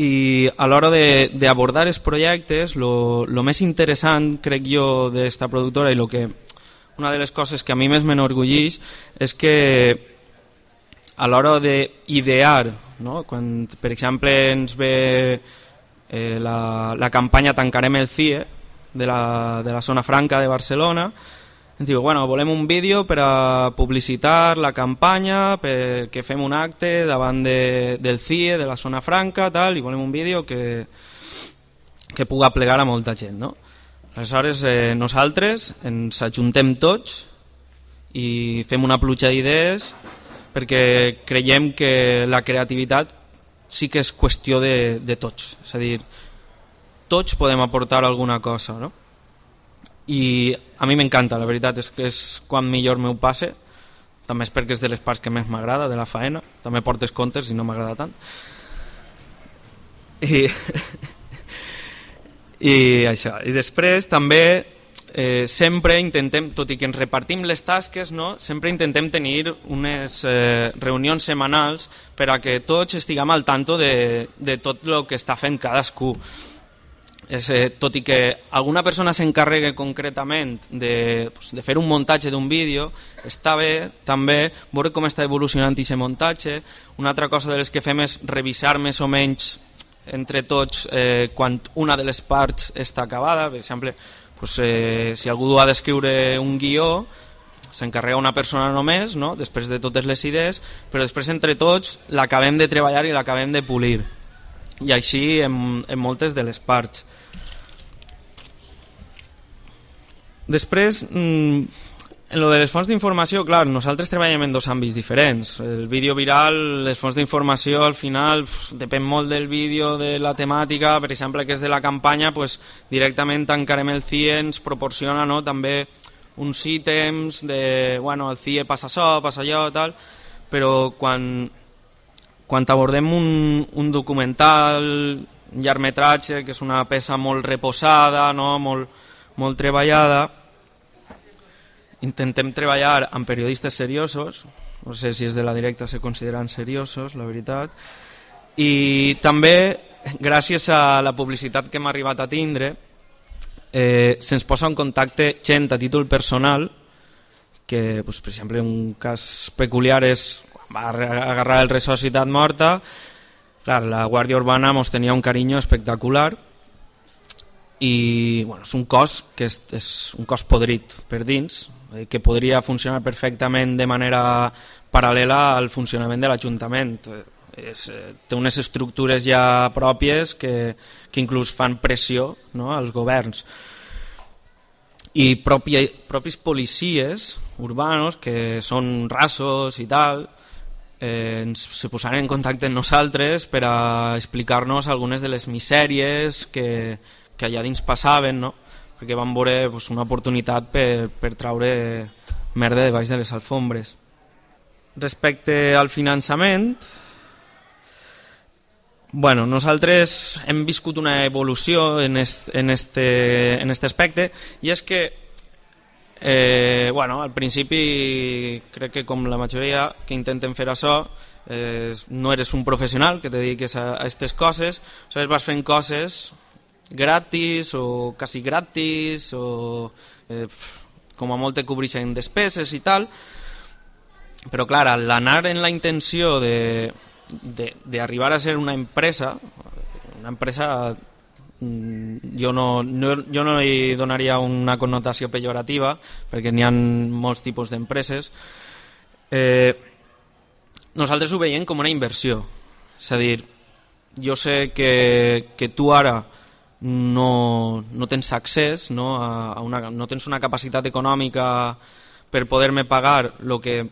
i a l'hora d'abordar els projectes, el més interessant, crec jo, d'esta productora i el que una de les coses que a mi més m'enorgulleix és que a l'hora d'idear, no? quan per exemple ens ve eh, la, la campanya Tancarem el CIE de la, de la zona franca de Barcelona, ens diu, bueno, volem un vídeo per a publicitar la campanya, perquè fem un acte davant de, del CIE, de la zona franca, tal, i volem un vídeo que, que puga plegar a molta gent, no? Aleshores, eh, nosaltres ens ajuntem tots i fem una pluja d'idees perquè creiem que la creativitat sí que és qüestió de, de tots. És a dir, tots podem aportar alguna cosa, no? I a mi m'encanta, la veritat és que és quan millor meu passe, també és perquè és de les parts que més m'agrada de la faena, també portes comptes i no m'agrada tant. I, <laughs> I això, i després també eh, sempre intentem, tot i que ens repartim les tasques, no? sempre intentem tenir unes eh, reunions setmanals per a que tots estiguem al tanto de, de tot el que està fent cadascú. És, eh, tot i que alguna persona s'encarregue concretament de, pues, de fer un muntatge d'un vídeo, està bé també veure com està evolucionant aquest muntatge. Una altra cosa de les que fem és revisar més o menys entre tots eh, quan una de les parts està acabada, per exemple, pues, eh, si algú ha d'escriure un guió s'encarrega una persona només, no? després de totes les idees, però després entre tots l'acabem de treballar i l'acabem de polir. I així en, en moltes de les parts. Després, mmm, en lo de les fonts d'informació, clar, nosaltres treballem en dos àmbits diferents. El vídeo viral, les fonts d'informació, al final, pf, depèn molt del vídeo, de la temàtica, per exemple, que és de la campanya, pues, directament encarem el CIE ens proporciona no, també uns ítems de, bueno, el CIE passa això, passa allò, tal, però quan, quan abordem un, un documental, un llargmetratge, que és una peça molt reposada, no, molt, molt treballada, intentem treballar amb periodistes seriosos, no sé si és de la directa se consideren seriosos, la veritat, i també gràcies a la publicitat que hem arribat a tindre eh, se'ns posa en contacte gent a títol personal que, pues, per exemple, un cas peculiar és va agarrar el resocitat morta clar, la Guàrdia Urbana ens tenia un carinyo espectacular i bueno, és un cos que és, és un cos podrit per dins que podria funcionar perfectament de manera paral·lela al funcionament de l'Ajuntament. Eh, té unes estructures ja pròpies que, que inclús fan pressió no, als governs. I propi, propis policies urbanos, que són rasos i tal, eh, ens se posaran en contacte amb nosaltres per a explicar-nos algunes de les misèries que, que allà dins passaven, no? Perquè van veure pues, una oportunitat per, per traure merda de baix de les alfombres. Respecte al finançament, bueno, nosaltres hem viscut una evolució en, est, en, este, en este aspecte i és que eh, bueno, al principi crec que com la majoria que intenten fer això eh, no eres un professional que te dediques a aquestes coses, vas fent coses gratis o quasi gratis o eh, com a molt te cobreixen despeses i tal. Però clar, l'anar en la intenció d'arribar a ser una empresa una empresa mm, jo no, no, jo no hi donaria una connotació pejorativa perquè n'hi ha molts tipus d'empreses. Eh, nosaltres ho veiem com una inversió. És a dir, jo sé que, que tu ara no, no tens accés, no, a una, no tens una capacitat econòmica per poder-me pagar el que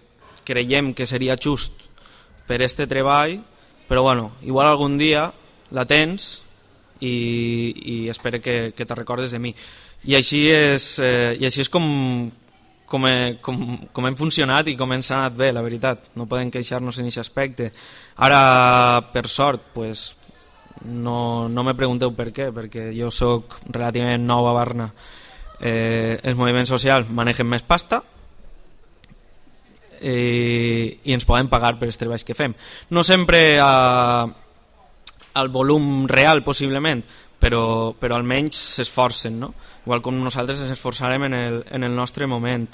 creiem que seria just per este treball, però bueno, igual algun dia la tens i, i espero que, que te recordes de mi. I així és, eh, i així és com, com, he, com, com hem funcionat i com ens ha anat bé, la veritat. No podem queixar-nos en aquest aspecte. Ara, per sort, pues, no, no me pregunteu per què, perquè jo sóc relativament nou a Barna. Eh, els moviments socials manegen més pasta eh, i ens poden pagar per els treballs que fem. No sempre a, al volum real, possiblement, però, però almenys s'esforcen, no? igual com nosaltres ens esforçarem en el, en el nostre moment.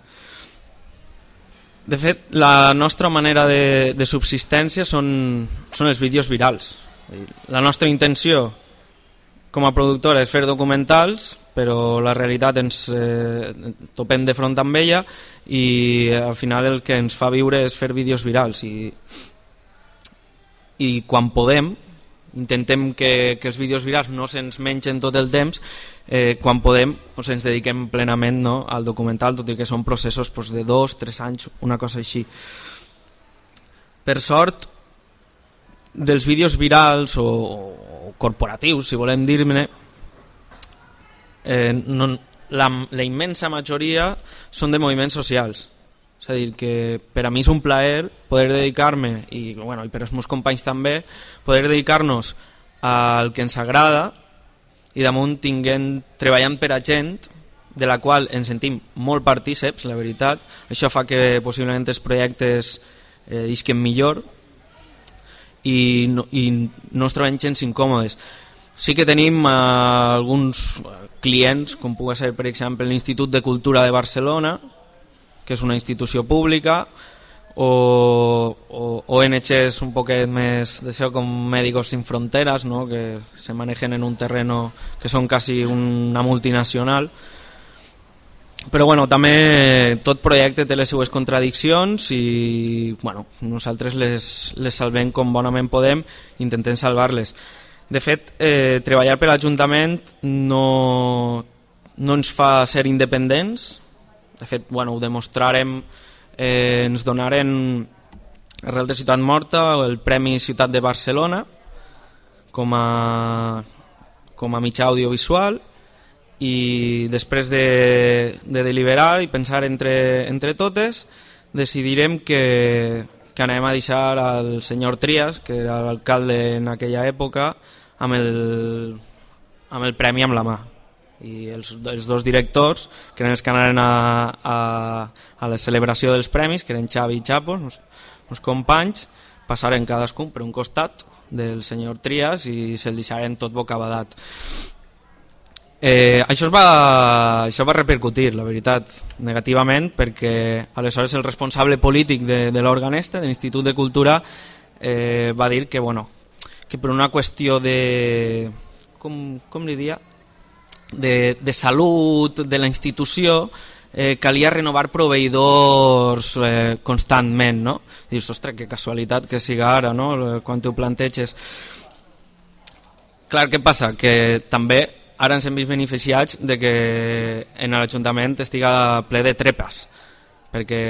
De fet, la nostra manera de, de subsistència són, són els vídeos virals. La nostra intenció com a productora és fer documentals, però la realitat ens eh, topem de front amb ella i al final el que ens fa viure és fer vídeos virals i, i quan podem intentem que, que els vídeos virals no se'ns mengen tot el temps eh, quan podem doncs ens dediquem plenament no, al documental tot i que són processos doncs, de dos, tres anys una cosa així. Per sort dels vídeos virals o, o corporatius, si volem dir-ne, eh, no, la, la immensa majoria són de moviments socials. És a dir, que per a mi és un plaer poder dedicar-me, i, bueno, i per als meus companys també, poder dedicar-nos al que ens agrada i damunt tinguent, treballant per a gent de la qual ens sentim molt partíceps, la veritat. Això fa que possiblement els projectes eh, isquen millor i no, i no es troben gens incòmodes. Sí que tenim eh, alguns clients, com pugui ser per exemple l'Institut de Cultura de Barcelona, que és una institució pública, o, o ONGs un poquet més d'això com Médicos Sin Fronteras, no? que se manejen en un terreno que són quasi una multinacional, però bueno, també tot projecte té les seues contradiccions i bueno, nosaltres les, les salvem com bonament podem intentem salvar-les. De fet, eh, treballar per l'Ajuntament no, no ens fa ser independents. De fet, bueno, ho demostrarem eh, ens donaren arrel de Ciutat Morta el Premi Ciutat de Barcelona com a, com a mitjà audiovisual i després de, de deliberar i pensar entre, entre totes decidirem que, que anem a deixar al senyor Trias, que era l'alcalde en aquella època, amb el, amb el premi amb la mà. I els, els dos directors, que eren els que anaren a, a, a la celebració dels premis, que eren Xavi i Chapo, els, els companys, passaren cadascun per un costat del senyor Trias i se'l deixaren tot bocabadat. Eh, això, es va, això va repercutir, la veritat, negativament, perquè aleshores el responsable polític de, de l'òrgan este, de l'Institut de Cultura, eh, va dir que, bueno, que per una qüestió de... com, com li dia? De, de salut de la institució eh, calia renovar proveïdors eh, constantment, no? I dius, ostres, que casualitat que siga ara, no?, quan t'ho planteges. Clar, què passa? Que també ara ens hem vist beneficiats de que en l'Ajuntament estiga ple de trepes, perquè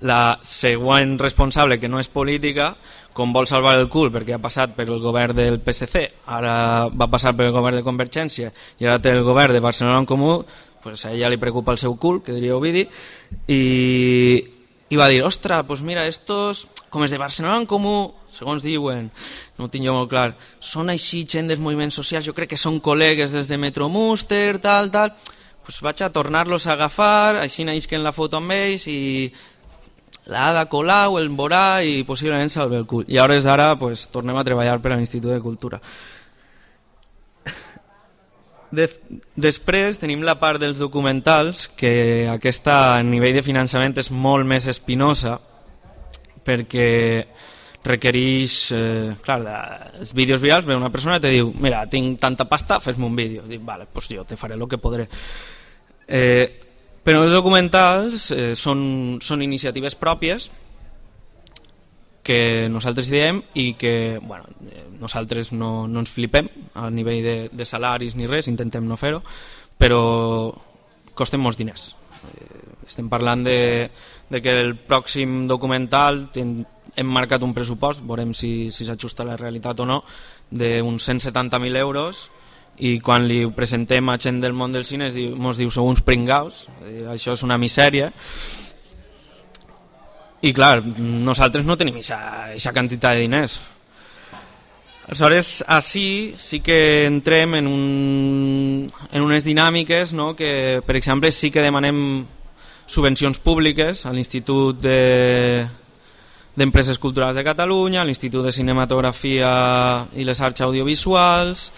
la següent responsable, que no és política, com vol salvar el cul perquè ha passat per el govern del PSC, ara va passar per el govern de Convergència i ara té el govern de Barcelona en Comú, pues a ella li preocupa el seu cul, que diria Ovidi, i, i va dir, ostres, pues mira, estos, com és de Barcelona en Comú, segons diuen, no ho tinc jo molt clar, són així gent dels moviments socials, jo crec que són col·legues des de Metro Muster, tal, tal, pues vaig a tornar-los a agafar, així naixen la foto amb ells i l'Ada Colau, el Borà i possiblement salve el cul. I a hores d'ara pues, tornem a treballar per a l'Institut de Cultura. De, després tenim la part dels documentals, que aquesta a nivell de finançament és molt més espinosa, perquè requereix, eh, clar, de, els vídeos virals, ve una persona i te diu, mira, tinc tanta pasta, fes-me un vídeo. Dic, vale, pues jo te faré el que podré. Eh, però els documentals eh, són, són iniciatives pròpies que nosaltres diem i que bueno, eh, nosaltres no, no ens flipem a nivell de, de salaris ni res, intentem no fer-ho, però costen molts diners. Eh, estem parlant de, de que el pròxim documental ten, hem marcat un pressupost, veurem si s'ajusta si a la realitat o no, d'uns 170.000 euros i quan li presentem a gent del món del cine ens diu, diu sou uns pringaus, això és una misèria i clar, nosaltres no tenim aquesta quantitat de diners aleshores així sí que entrem en, un, en unes dinàmiques no? que per exemple sí que demanem subvencions públiques a l'Institut de, d'Empreses Culturals de Catalunya, a l'Institut de Cinematografia i les Arts Audiovisuals,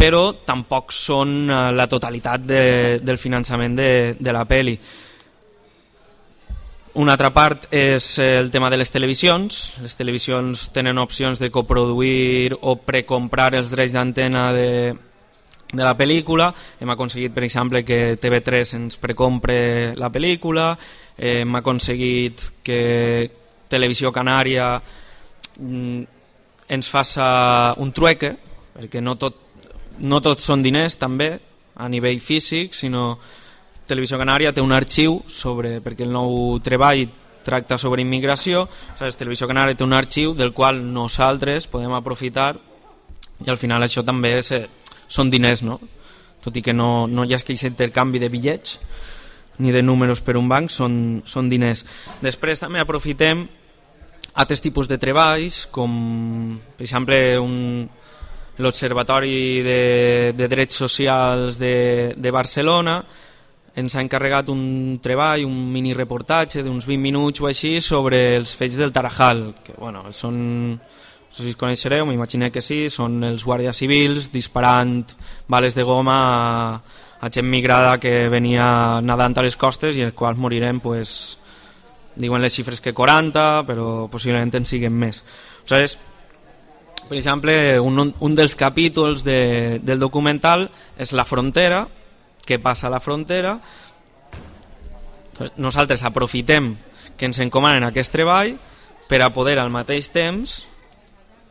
però tampoc són eh, la totalitat de, del finançament de, de la peli. Una altra part és el tema de les televisions. Les televisions tenen opcions de coproduir o precomprar els drets d'antena de, de la pel·lícula. Hem aconseguit, per exemple, que TV3 ens precompre la pel·lícula. Hem aconseguit que Televisió Canària mm, ens faça un trueque, perquè no tot, no tot són diners també, a nivell físic, sinó Televisió Canària té un arxiu sobre, perquè el nou treball tracta sobre immigració, saps? Televisió Canària té un arxiu del qual nosaltres podem aprofitar i al final això també és, són diners, no? tot i que no, no hi ha aquest intercanvi de bitllets, ni de números per un banc, són, són diners. Després també aprofitem altres tipus de treballs, com per exemple un, l'Observatori de, de Drets Socials de, de Barcelona, ens ha encarregat un treball, un mini reportatge d'uns 20 minuts o així sobre els fets del Tarajal, que bueno, són, no sé si els coneixereu, m'imagino que sí, són els guàrdies civils disparant bales de goma a, a gent migrada que venia nadant a les costes i els quals morirem, pues, diuen les xifres que 40, però possiblement en siguen més. Aleshores, per exemple, un, un dels capítols de, del documental és la frontera, què passa a la frontera, nosaltres aprofitem que ens encomanen aquest treball per a poder al mateix temps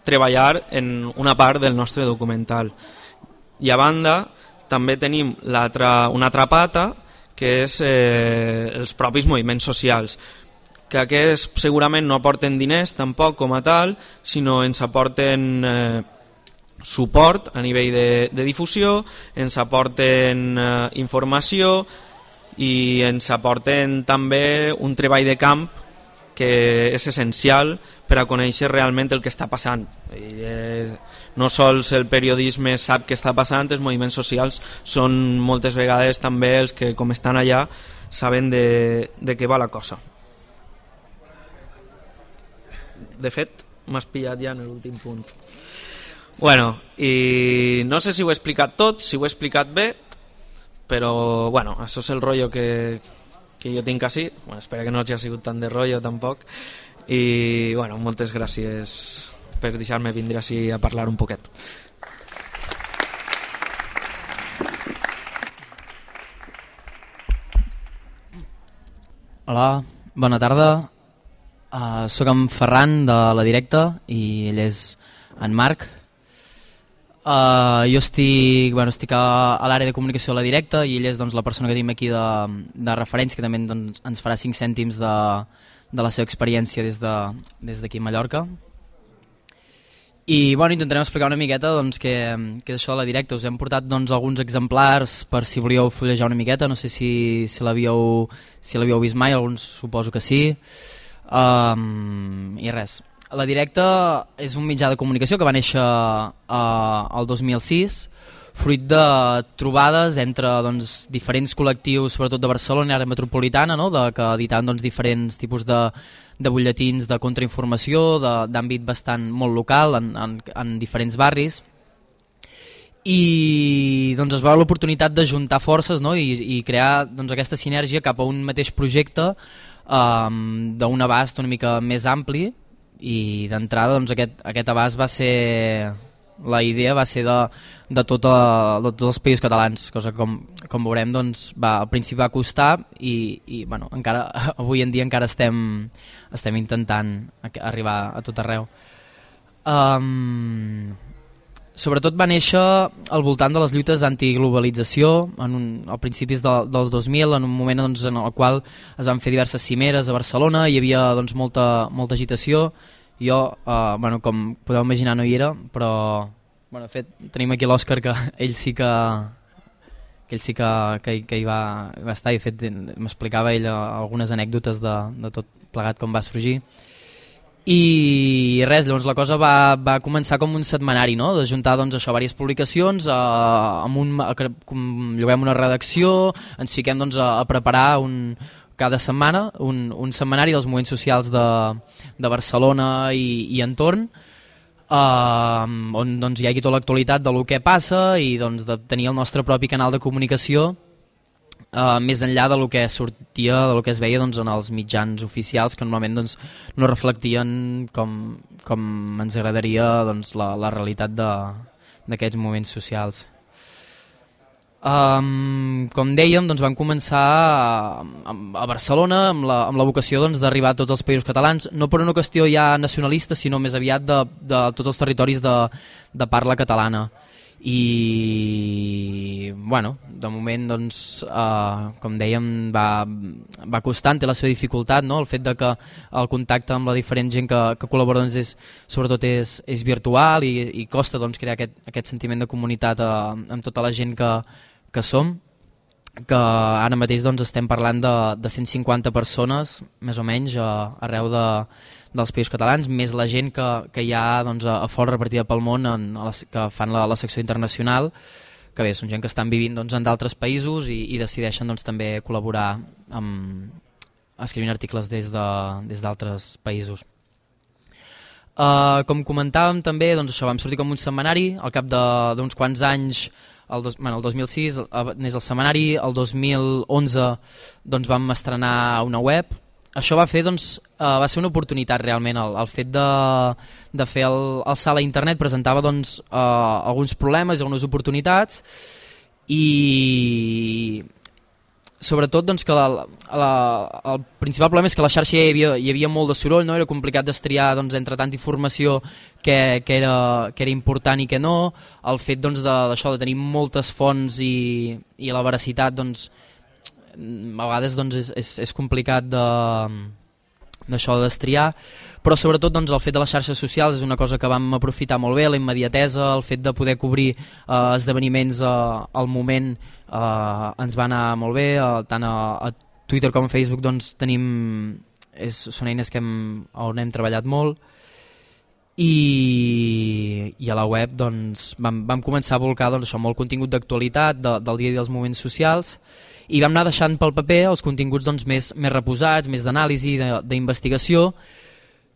treballar en una part del nostre documental. I a banda també tenim una altra pata que és eh, els propis moviments socials que aquests segurament no aporten diners tampoc com a tal, sinó ens aporten eh, suport a nivell de, de difusió, ens aporten eh, informació i ens aporten també un treball de camp que és essencial per a conèixer realment el que està passant. I, eh, no sols el periodisme sap què està passant, els moviments socials són moltes vegades també els que, com estan allà, saben de, de què va la cosa. De fet, m'has pillat ja en l'últim punt. Bueno, i no sé si ho he explicat tot, si ho he explicat bé, però bueno, això és el rotllo que, que jo tinc així. Bueno, espero que no hagi sigut tant de rotllo tampoc. I bueno, moltes gràcies per deixar-me vindre així a parlar un poquet. Hola, bona tarda. Uh, soc en Ferran de la Directa i ell és en Marc, Uh, jo estic, bueno, estic a, a l'àrea de comunicació de la directa i ell és doncs, la persona que tenim aquí de, de referència que també doncs, ens farà 5 cèntims de, de la seva experiència des d'aquí de, des a Mallorca. I bueno, intentarem explicar una miqueta doncs, què, què és això de la directa. Us hem portat doncs, alguns exemplars per si volíeu fullejar una miqueta, no sé si, si l'havíeu si vist mai, alguns suposo que sí. Um, I res, la Directa és un mitjà de comunicació que va néixer eh, el 2006 fruit de trobades entre doncs, diferents col·lectius, sobretot de Barcelona i àrea metropolitana, no? de, que editaven doncs, diferents tipus de, de butlletins de contrainformació, d'àmbit bastant molt local, en, en, en diferents barris, i doncs, es va l'oportunitat de juntar forces no? I, i crear doncs, aquesta sinergia cap a un mateix projecte um, d'un abast una mica més ampli i d'entrada doncs, aquest, aquest abast va ser la idea va ser de, de, tot a, de tots els països catalans, cosa que com, com veurem doncs, va, al principi va costar i, i bueno, encara, <laughs> avui en dia encara estem, estem intentant arribar a tot arreu. Um, sobretot va néixer al voltant de les lluites antiglobalització en un, al principis de, dels 2000 en un moment doncs, en el qual es van fer diverses cimeres a Barcelona hi havia doncs, molta, molta agitació. Jo, uh, bueno, com podeu imaginar no hi era però bueno, de fet tenim aquí l'Òscar que <laughs> ell sí que que ell sí que, que, que hi va, va estar. I fet m'explicava ell algunes anècdotes de, de tot plegat com va sorgir i res, llavors la cosa va, va començar com un setmanari, no? de juntar doncs, això, diverses publicacions, eh, amb un, com, lloguem una redacció, ens fiquem doncs, a, a preparar un, cada setmana un, un setmanari dels moviments socials de, de Barcelona i, i entorn, Uh, on doncs, hi hagi tota l'actualitat de lo que passa i doncs, de tenir el nostre propi canal de comunicació uh, més enllà de lo que sortia, de lo que es veia doncs, en els mitjans oficials que normalment doncs, no reflectien com, com ens agradaria doncs, la, la realitat d'aquests moments socials. Um, com dèiem, doncs vam començar a, a Barcelona amb la, amb la vocació doncs, d'arribar doncs, a tots els països catalans, no per una qüestió ja nacionalista, sinó més aviat de, de tots els territoris de, de parla catalana i bueno, de moment doncs, eh, com dèiem va, va costant, té la seva dificultat no? el fet de que el contacte amb la diferent gent que, que col·labora doncs, és, sobretot és, és virtual i, i costa doncs, crear aquest, aquest sentiment de comunitat eh, amb tota la gent que, que som que ara mateix doncs, estem parlant de, de 150 persones, més o menys, a, arreu de, dels països catalans, més la gent que, que hi ha doncs, a, a fora repartida pel món en, a la, que fan la, la secció internacional, que bé, són gent que estan vivint doncs, en d'altres països i, i decideixen doncs, també col·laborar amb, escrivint articles des d'altres de, països. Uh, com comentàvem també, doncs això, vam sortir com un setmanari, al cap d'uns quants anys el, dos, bueno, el 2006 anés al setmanari, el 2011 doncs, vam estrenar una web. Això va fer doncs, uh, va ser una oportunitat realment, el, el fet de, de fer el, el salt a internet presentava doncs, uh, alguns problemes i algunes oportunitats i sobretot doncs, que la, la, el principal problema és que la xarxa hi havia, hi havia molt de soroll, no? era complicat destriar doncs, entre tanta informació que, que, era, que era important i que no, el fet doncs, d'això de, de tenir moltes fonts i, i la veracitat doncs, a vegades doncs, és, és, és complicat de d'això de destriar, però sobretot doncs, el fet de les xarxes socials és una cosa que vam aprofitar molt bé, la immediatesa, el fet de poder cobrir eh, esdeveniments eh, al moment eh, ens va anar molt bé, eh, tant a, a Twitter com a Facebook doncs, tenim, és, són eines que hem, on hem treballat molt. I, i a la web doncs, vam, vam començar a volcar doncs, això, molt contingut d'actualitat de, del dia i dels moments socials i vam anar deixant pel paper els continguts doncs, més, més reposats, més d'anàlisi, d'investigació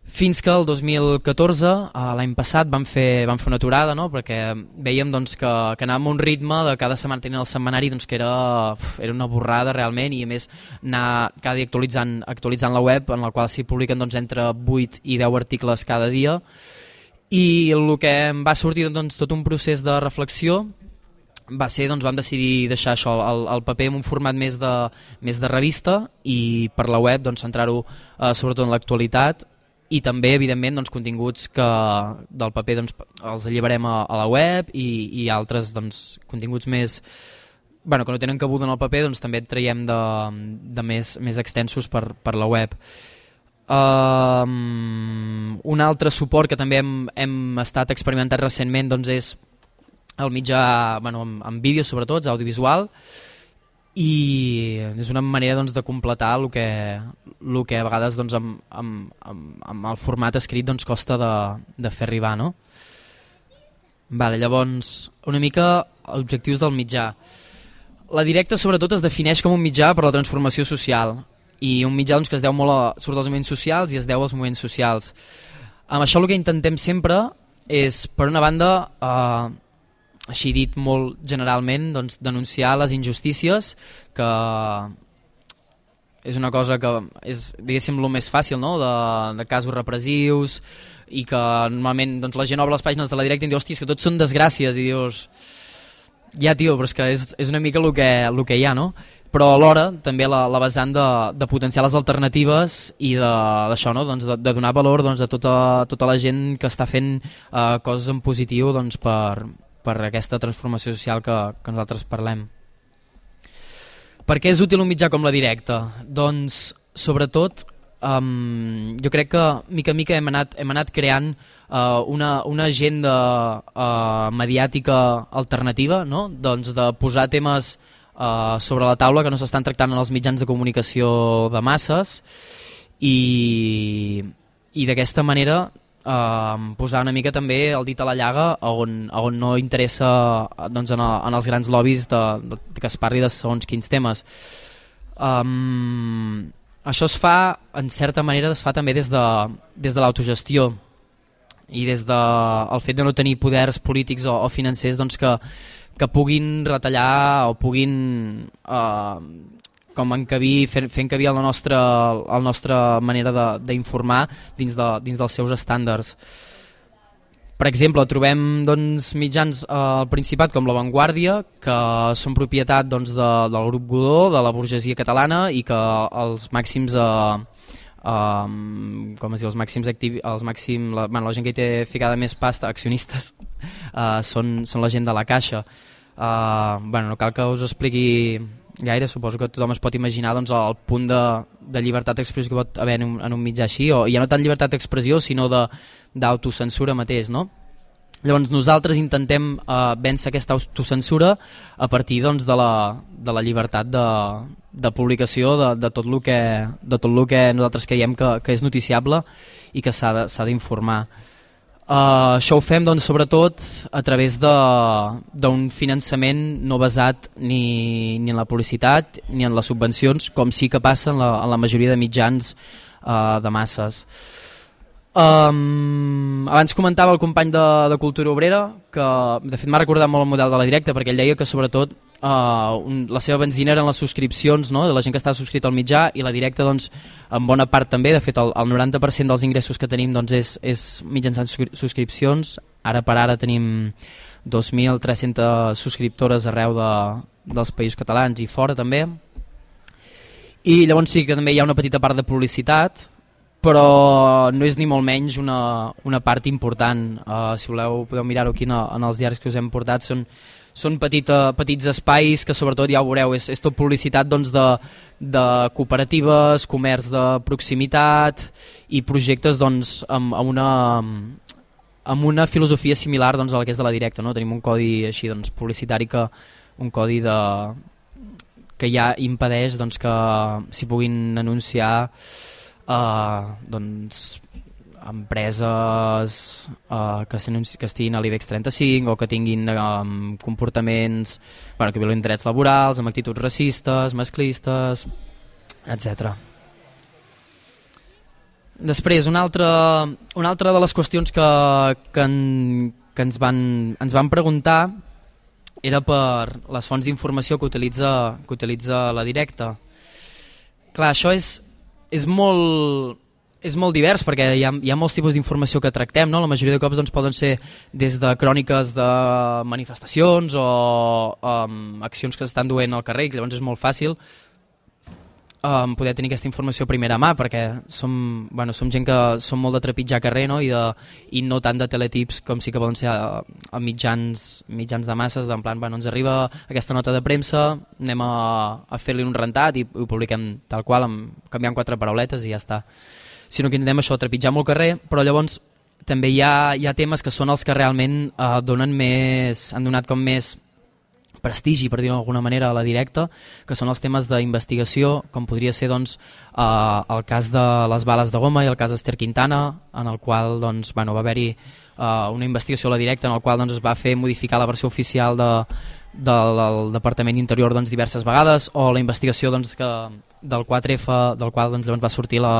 fins que el 2014, eh, l'any passat, vam fer, vam fer una aturada, no? perquè veiem doncs, que, que anàvem a un ritme de cada setmana tenint el setmanari doncs, que era, era una borrada realment i a més anar cada dia actualitzant, actualitzant la web en la qual s'hi publiquen doncs, entre 8 i 10 articles cada dia i el que em va sortir doncs, tot un procés de reflexió va ser, doncs vam decidir deixar això, el, el paper en un format més de, més de revista i per la web doncs, centrar-ho eh, sobretot en l'actualitat i també, evidentment, doncs, continguts que del paper doncs, els alliberem a, a la web i, i altres doncs, continguts més bueno, que no tenen cabuda en el paper doncs, també traiem de, de més, més extensos per, per la web. Um, un altre suport que també hem, hem estat experimentant recentment doncs, és el mitjà, bueno, amb, amb vídeo sobretot, audiovisual, i és una manera doncs, de completar el que, el que a vegades doncs, amb, amb, amb, amb el format escrit doncs, costa de, de fer arribar. No? Vale, llavors, una mica objectius del mitjà. La directa sobretot es defineix com un mitjà per la transformació social i un mitjà doncs, que es deu molt a, surt dels moments socials i es deu als moments socials. Amb això el que intentem sempre és, per una banda, eh, així dit molt generalment, doncs, denunciar les injustícies que és una cosa que és, diguéssim, el més fàcil, no?, de, de casos repressius i que normalment doncs, la gent obre les pàgines de la directa i diu, hòstia, que tots són desgràcies, i dius, ja, tio, però és que és, és una mica el que, el que hi ha, no? Però alhora també la, la vessant de, de potenciar les alternatives i d'això, no? doncs de, de donar valor doncs, a tota, tota la gent que està fent eh, coses en positiu doncs, per, per aquesta transformació social que, que nosaltres parlem. Per què és útil un mitjà com la directa? Doncs, sobretot, um, jo crec que mica en mica hem anat, hem anat creant uh, una, una agenda uh, mediàtica alternativa, no? doncs de posar temes uh, sobre la taula que no s'estan tractant en els mitjans de comunicació de masses i, i d'aquesta manera eh, posar una mica també el dit a la llaga on, on no interessa doncs, en, el, en els grans lobbies de, de, que es parli de segons quins temes. Um, això es fa, en certa manera, es fa també des de, des de l'autogestió i des de el fet de no tenir poders polítics o, o financers doncs, que, que puguin retallar o puguin eh, com encabir, fent, fent cabir la nostra, la nostra manera d'informar dins, de, dins dels seus estàndards. Per exemple, trobem doncs, mitjans eh, al Principat com La Vanguardia, que són propietat doncs, de, del grup Godó, de la burgesia catalana, i que els màxims... Eh, Um, com es diu, els màxims activi, els màxim, la, bueno, la gent que hi té ficada més pasta, accionistes, uh, <laughs> són, són la gent de la Caixa. Uh, bueno, no cal que us expliqui gaire, suposo que tothom es pot imaginar doncs, el punt de, de llibertat d'expressió que pot haver en un, en un mitjà així, o ja no tant llibertat d'expressió, sinó d'autocensura mateix, no? Llavors nosaltres intentem eh, vèncer aquesta autocensura a partir doncs, de, la, de la llibertat de, de publicació de, de, tot el que, de tot el que nosaltres creiem que, que és noticiable i que s'ha d'informar. Uh, això ho fem doncs, sobretot a través d'un finançament no basat ni, ni en la publicitat ni en les subvencions, com sí que passa en la, en la majoria de mitjans uh, de masses. Um, abans comentava el company de, de Cultura Obrera que de fet m'ha recordat molt el model de la directa perquè ell deia que sobretot uh, un, la seva benzina eren les subscripcions no? de la gent que estava subscrita al mitjà i la directa doncs, en bona part també, de fet el, el 90% dels ingressos que tenim doncs, és, és mitjançant subscripcions, ara per ara tenim 2.300 subscriptores arreu de, dels països catalans i fora també i llavors sí que també hi ha una petita part de publicitat però no és ni molt menys una, una part important. Uh, si voleu podeu mirar-ho aquí en, en els diaris que us hem portat, són, són petita, petits espais que sobretot ja ho veureu, és, és tot publicitat doncs, de, de cooperatives, comerç de proximitat i projectes doncs, amb, amb, una, amb una filosofia similar doncs, a la que és de la directa. No? Tenim un codi així doncs, publicitari que un codi de, que ja impedeix doncs, que s'hi puguin anunciar uh, doncs, empreses uh, que, que estiguin a l'IBEX 35 o que tinguin um, comportaments bueno, que violen drets laborals, amb actituds racistes, masclistes, etc. Després, una altra, una altra de les qüestions que, que, en, que ens, van, ens van preguntar era per les fonts d'informació que, utilitza, que utilitza la directa. Clar, això és, és molt, és molt divers perquè hi ha, hi ha molts tipus d'informació que tractem, no? la majoria de cops doncs, poden ser des de cròniques de manifestacions o um, accions que s'estan duent al carrer, que llavors és molt fàcil um, poder tenir aquesta informació a primera mà perquè som, bueno, som gent que som molt de trepitjar carrer no? I, de, i no tant de teletips com sí que poden ser a, a mitjans, mitjans de masses d'en plan, bueno, ens arriba aquesta nota de premsa anem a, a fer-li un rentat i ho publiquem tal qual amb, canviant quatre parauletes i ja està sinó que intentem això, trepitjar molt carrer però llavors també hi ha, hi ha temes que són els que realment eh, donen més, han donat com més prestigi, per dir-ho d'alguna manera, a la directa, que són els temes d'investigació, com podria ser doncs, eh, el cas de les bales de goma i el cas d'Ester Quintana, en el qual doncs, bueno, va haver-hi eh, una investigació a la directa en el qual doncs, es va fer modificar la versió oficial de, del, Departament d'Interior doncs, diverses vegades, o la investigació doncs, que, del 4F, del qual doncs, va sortir la,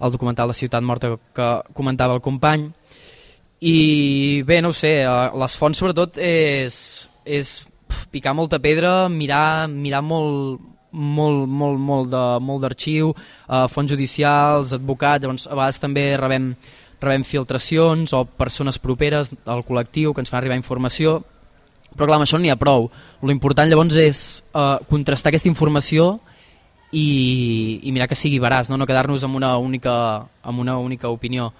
el documental de Ciutat Morta que comentava el company, i bé, no ho sé, eh, les fonts sobretot és, és picar molta pedra, mirar, mirar molt, molt, molt, molt de, molt d'arxiu, eh, fonts judicials, advocats, llavors a vegades també rebem, rebem filtracions o persones properes al col·lectiu que ens fan arribar informació, però clar, amb això n'hi ha prou. L'important llavors és eh, contrastar aquesta informació i, i mirar que sigui veraç, no, no quedar-nos amb una única, amb una única opinió.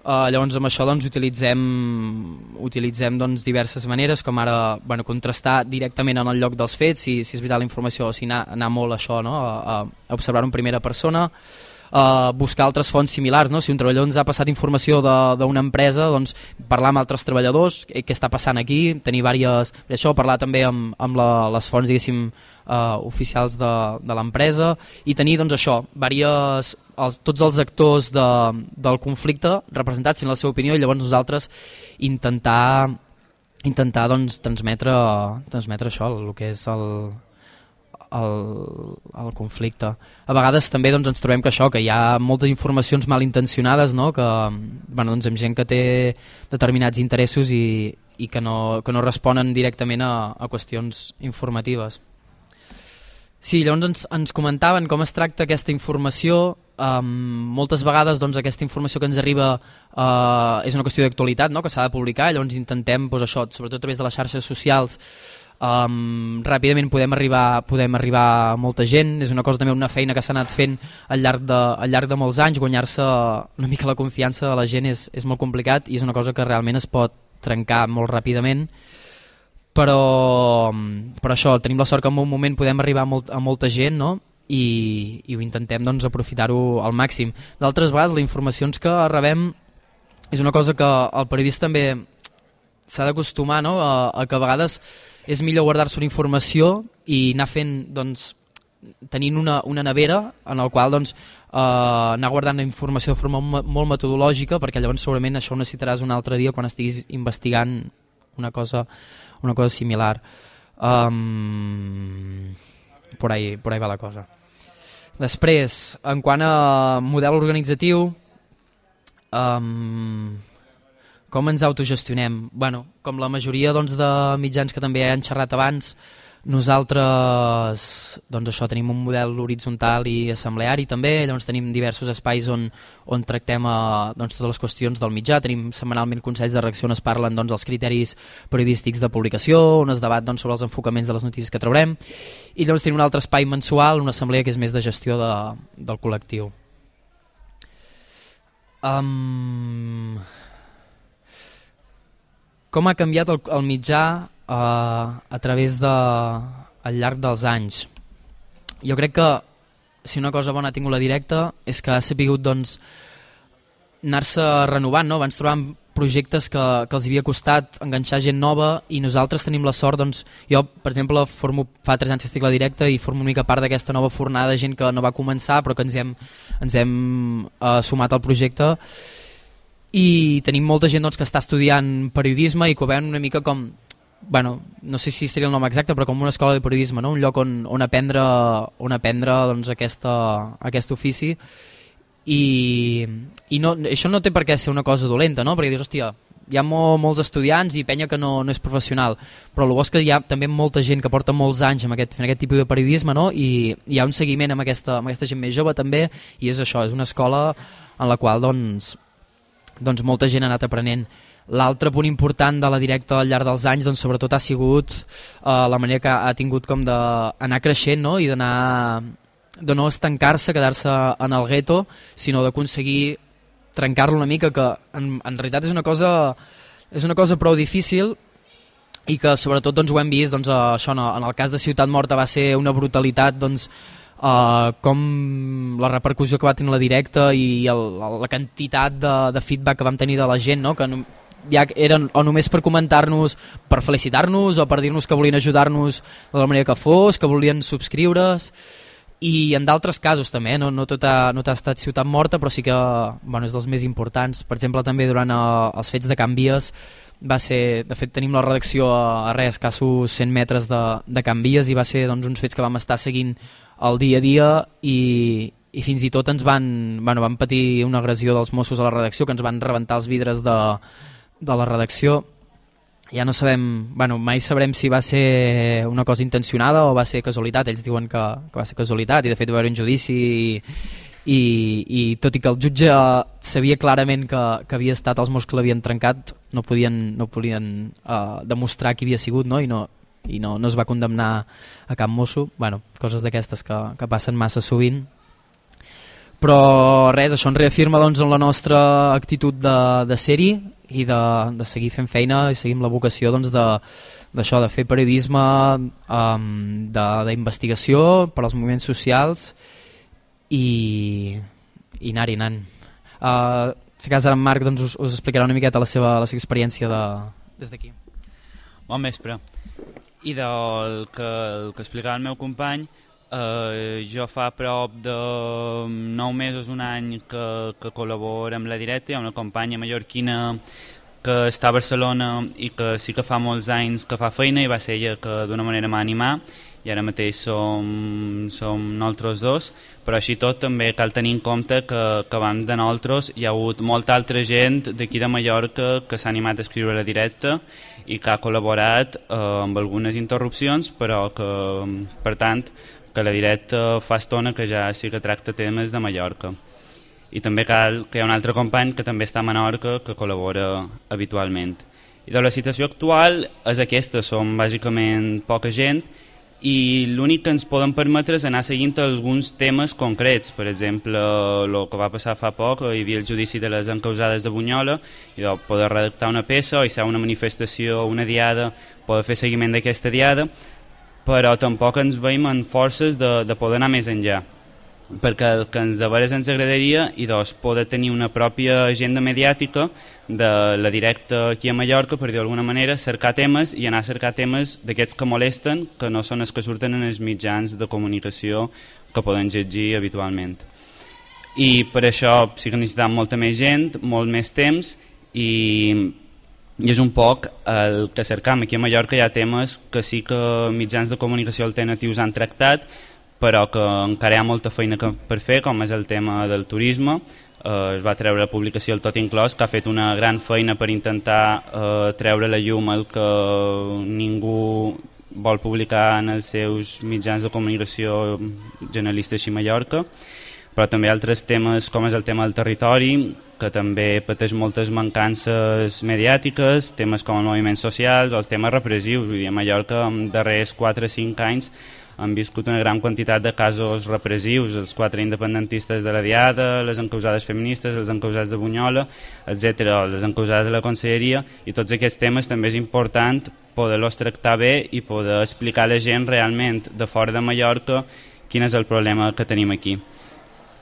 Uh, llavors amb això doncs, utilitzem, utilitzem doncs, diverses maneres, com ara bueno, contrastar directament en el lloc dels fets, si, si és veritat la informació, o si anar, anar molt a això, no? a, a observar en primera persona, uh, buscar altres fonts similars, no? si un treballador ens ha passat informació d'una empresa, doncs parlar amb altres treballadors, què, què està passant aquí, tenir diverses... Això, parlar també amb, amb la, les fonts, diguéssim, uh, oficials de, de l'empresa i tenir doncs, això, diverses els, tots els actors de, del conflicte representats en la seva opinió i llavors nosaltres intentar intentar doncs, transmetre, transmetre això, el que és el, el, el conflicte. A vegades també doncs, ens trobem que això, que hi ha moltes informacions malintencionades, no? que bueno, doncs, amb gent que té determinats interessos i, i que, no, que no responen directament a, a qüestions informatives. Sí, llavors ens, ens comentaven com es tracta aquesta informació. Um, moltes vegades doncs, aquesta informació que ens arriba uh, és una qüestió d'actualitat no? que s'ha de publicar, llavors intentem pues, això, sobretot a través de les xarxes socials um, ràpidament podem arribar, podem arribar a molta gent, és una cosa també una feina que s'ha anat fent al llarg de, al llarg de molts anys, guanyar-se una mica la confiança de la gent és, és molt complicat i és una cosa que realment es pot trencar molt ràpidament però, però això, tenim la sort que en un moment podem arribar a, molt, a molta gent no? i, i ho intentem doncs, aprofitar-ho al màxim. D'altres vegades, les informacions que rebem és una cosa que el periodista també s'ha d'acostumar no? a, a que a vegades és millor guardar-se una informació i anar fent, doncs, tenint una, una nevera en el qual doncs, eh, anar guardant la informació de forma molt metodològica perquè llavors segurament això ho necessitaràs un altre dia quan estiguis investigant una cosa, una cosa similar. Um, por, ahí, por ahí va la cosa. Després, en quant a model organitzatiu um, com ens autogestionem? Bueno, com la majoria doncs, de mitjans que també han xerrat abans, nosaltres doncs això tenim un model horitzontal i assembleari també, llavors tenim diversos espais on, on tractem eh, doncs, totes les qüestions del mitjà, tenim setmanalment consells de reacció on es parlen doncs, els criteris periodístics de publicació, on es debat doncs, sobre els enfocaments de les notícies que traurem i llavors tenim un altre espai mensual, una assemblea que és més de gestió de, del col·lectiu. Um, com ha canviat el, el mitjà uh, a través de al llarg dels anys jo crec que si una cosa bona ha tingut la directa és que ha sapigut doncs, anar-se renovant, no? abans trobàvem projectes que, que els havia costat enganxar gent nova i nosaltres tenim la sort, doncs, jo per exemple formo, fa 3 anys que estic a la directa i formo una mica part d'aquesta nova fornada de gent que no va començar però que ens hem, ens hem uh, sumat al projecte i tenim molta gent doncs, que està estudiant periodisme i que ho veuen una mica com bueno, no sé si seria el nom exacte però com una escola de periodisme no? un lloc on, on aprendre, on aprendre doncs, aquesta, aquest ofici i, i no, això no té per què ser una cosa dolenta no? perquè dius, hòstia, hi ha molt, molts estudiants i penya que no, no és professional però el bo és que hi ha també molta gent que porta molts anys amb aquest, fent aquest tipus de periodisme no? I, i hi ha un seguiment amb aquesta, amb aquesta gent més jove també i és això, és una escola en la qual doncs, doncs molta gent ha anat aprenent. L'altre punt important de la directa al llarg dels anys doncs, sobretot ha sigut eh, la manera que ha tingut com d'anar creixent no? i d'anar de no estancar-se, quedar-se en el gueto, sinó d'aconseguir trencar-lo una mica, que en, en realitat és una cosa és una cosa prou difícil i que sobretot doncs, ho hem vist doncs, això, en el cas de Ciutat Morta va ser una brutalitat doncs, uh, com la repercussió que va tenir la directa i el, la quantitat de, de feedback que vam tenir de la gent, no? que no, ja eren o només per comentar-nos, per felicitar-nos o per dir-nos que volien ajudar-nos de la manera que fos, que volien subscriure's i en d'altres casos també, no, no, tot ha, no ha estat ciutat morta, però sí que bueno, és dels més importants. Per exemple, també durant uh, els fets de Canvies va ser, de fet tenim la redacció a, a res, escassos 100 metres de, de Canvies i va ser doncs, uns fets que vam estar seguint el dia a dia i, i fins i tot ens van, bueno, van patir una agressió dels Mossos a la redacció que ens van rebentar els vidres de, de la redacció ja no sabem, bueno, mai sabrem si va ser una cosa intencionada o va ser casualitat, ells diuen que, que va ser casualitat i de fet va haver un judici i, i, i tot i que el jutge sabia clarament que, que havia estat els Mossos que l'havien trencat no podien, no podien uh, demostrar qui havia sigut no? i no, i no, no es va condemnar a cap mosso, bueno, coses d'aquestes que, que passen massa sovint però res, això ens reafirma doncs, en la nostra actitud de, de ser-hi i de, de seguir fent feina i seguir amb la vocació doncs, de, d'això, de fer periodisme um, d'investigació per als moviments socials i, i anar-hi anant. Uh, si cas ara en Marc doncs, us, us explicarà una miqueta la seva, la seva experiència de, des d'aquí. Bon vespre i del que, el que explicava el meu company eh, jo fa prop de 9 mesos, un any que, que col·laboro amb la directa, hi ha una companya mallorquina que està a Barcelona i que sí que fa molts anys que fa feina i va ser ella que d'una manera m'ha animat i ara mateix som, som nosaltres dos, però així tot també cal tenir en compte que, que abans de nosaltres hi ha hagut molta altra gent d'aquí de Mallorca que s'ha animat a escriure la directa i que ha col·laborat eh, amb algunes interrupcions, però que, per tant, que la directa fa estona que ja sí que tracta temes de Mallorca. I també cal que hi ha un altre company que també està a Menorca que col·labora habitualment. I de la situació actual és aquesta, som bàsicament poca gent i l'únic que ens poden permetre és anar seguint alguns temes concrets. Per exemple, el que va passar fa poc, hi havia el judici de les encausades de Bunyola, i de poder redactar una peça o hi una manifestació, una diada, poder fer seguiment d'aquesta diada, però tampoc ens veiem en forces de, de poder anar més enllà. Perquè el que ens de veres ens agradaria i doncs poder tenir una pròpia agenda mediàtica de la directa aquí a Mallorca per dir d'alguna manera, cercar temes i anar a cercar temes d'aquests que molesten que no són els que surten en els mitjans de comunicació que poden llegir habitualment i per això sí que necessitem molta més gent, molt més temps i, i és un poc el que cercam. Aquí a Mallorca hi ha temes que sí que mitjans de comunicació alternatius han tractat però que encara hi ha molta feina per fer, com és el tema del turisme. Eh, es va treure la publicació el Tot Inclòs, que ha fet una gran feina per intentar eh, treure la llum el que ningú vol publicar en els seus mitjans de comunicació generalistes a Mallorca però també altres temes com és el tema del territori, que també pateix moltes mancances mediàtiques, temes com els moviments socials o els temes repressius. Vull dir, a Mallorca en darrers 4 o 5 anys han viscut una gran quantitat de casos repressius, els quatre independentistes de la Diada, les encausades feministes, els encausats de Bunyola, etc, les encausades de la Conselleria, i tots aquests temes també és important poder-los tractar bé i poder explicar a la gent realment de fora de Mallorca quin és el problema que tenim aquí.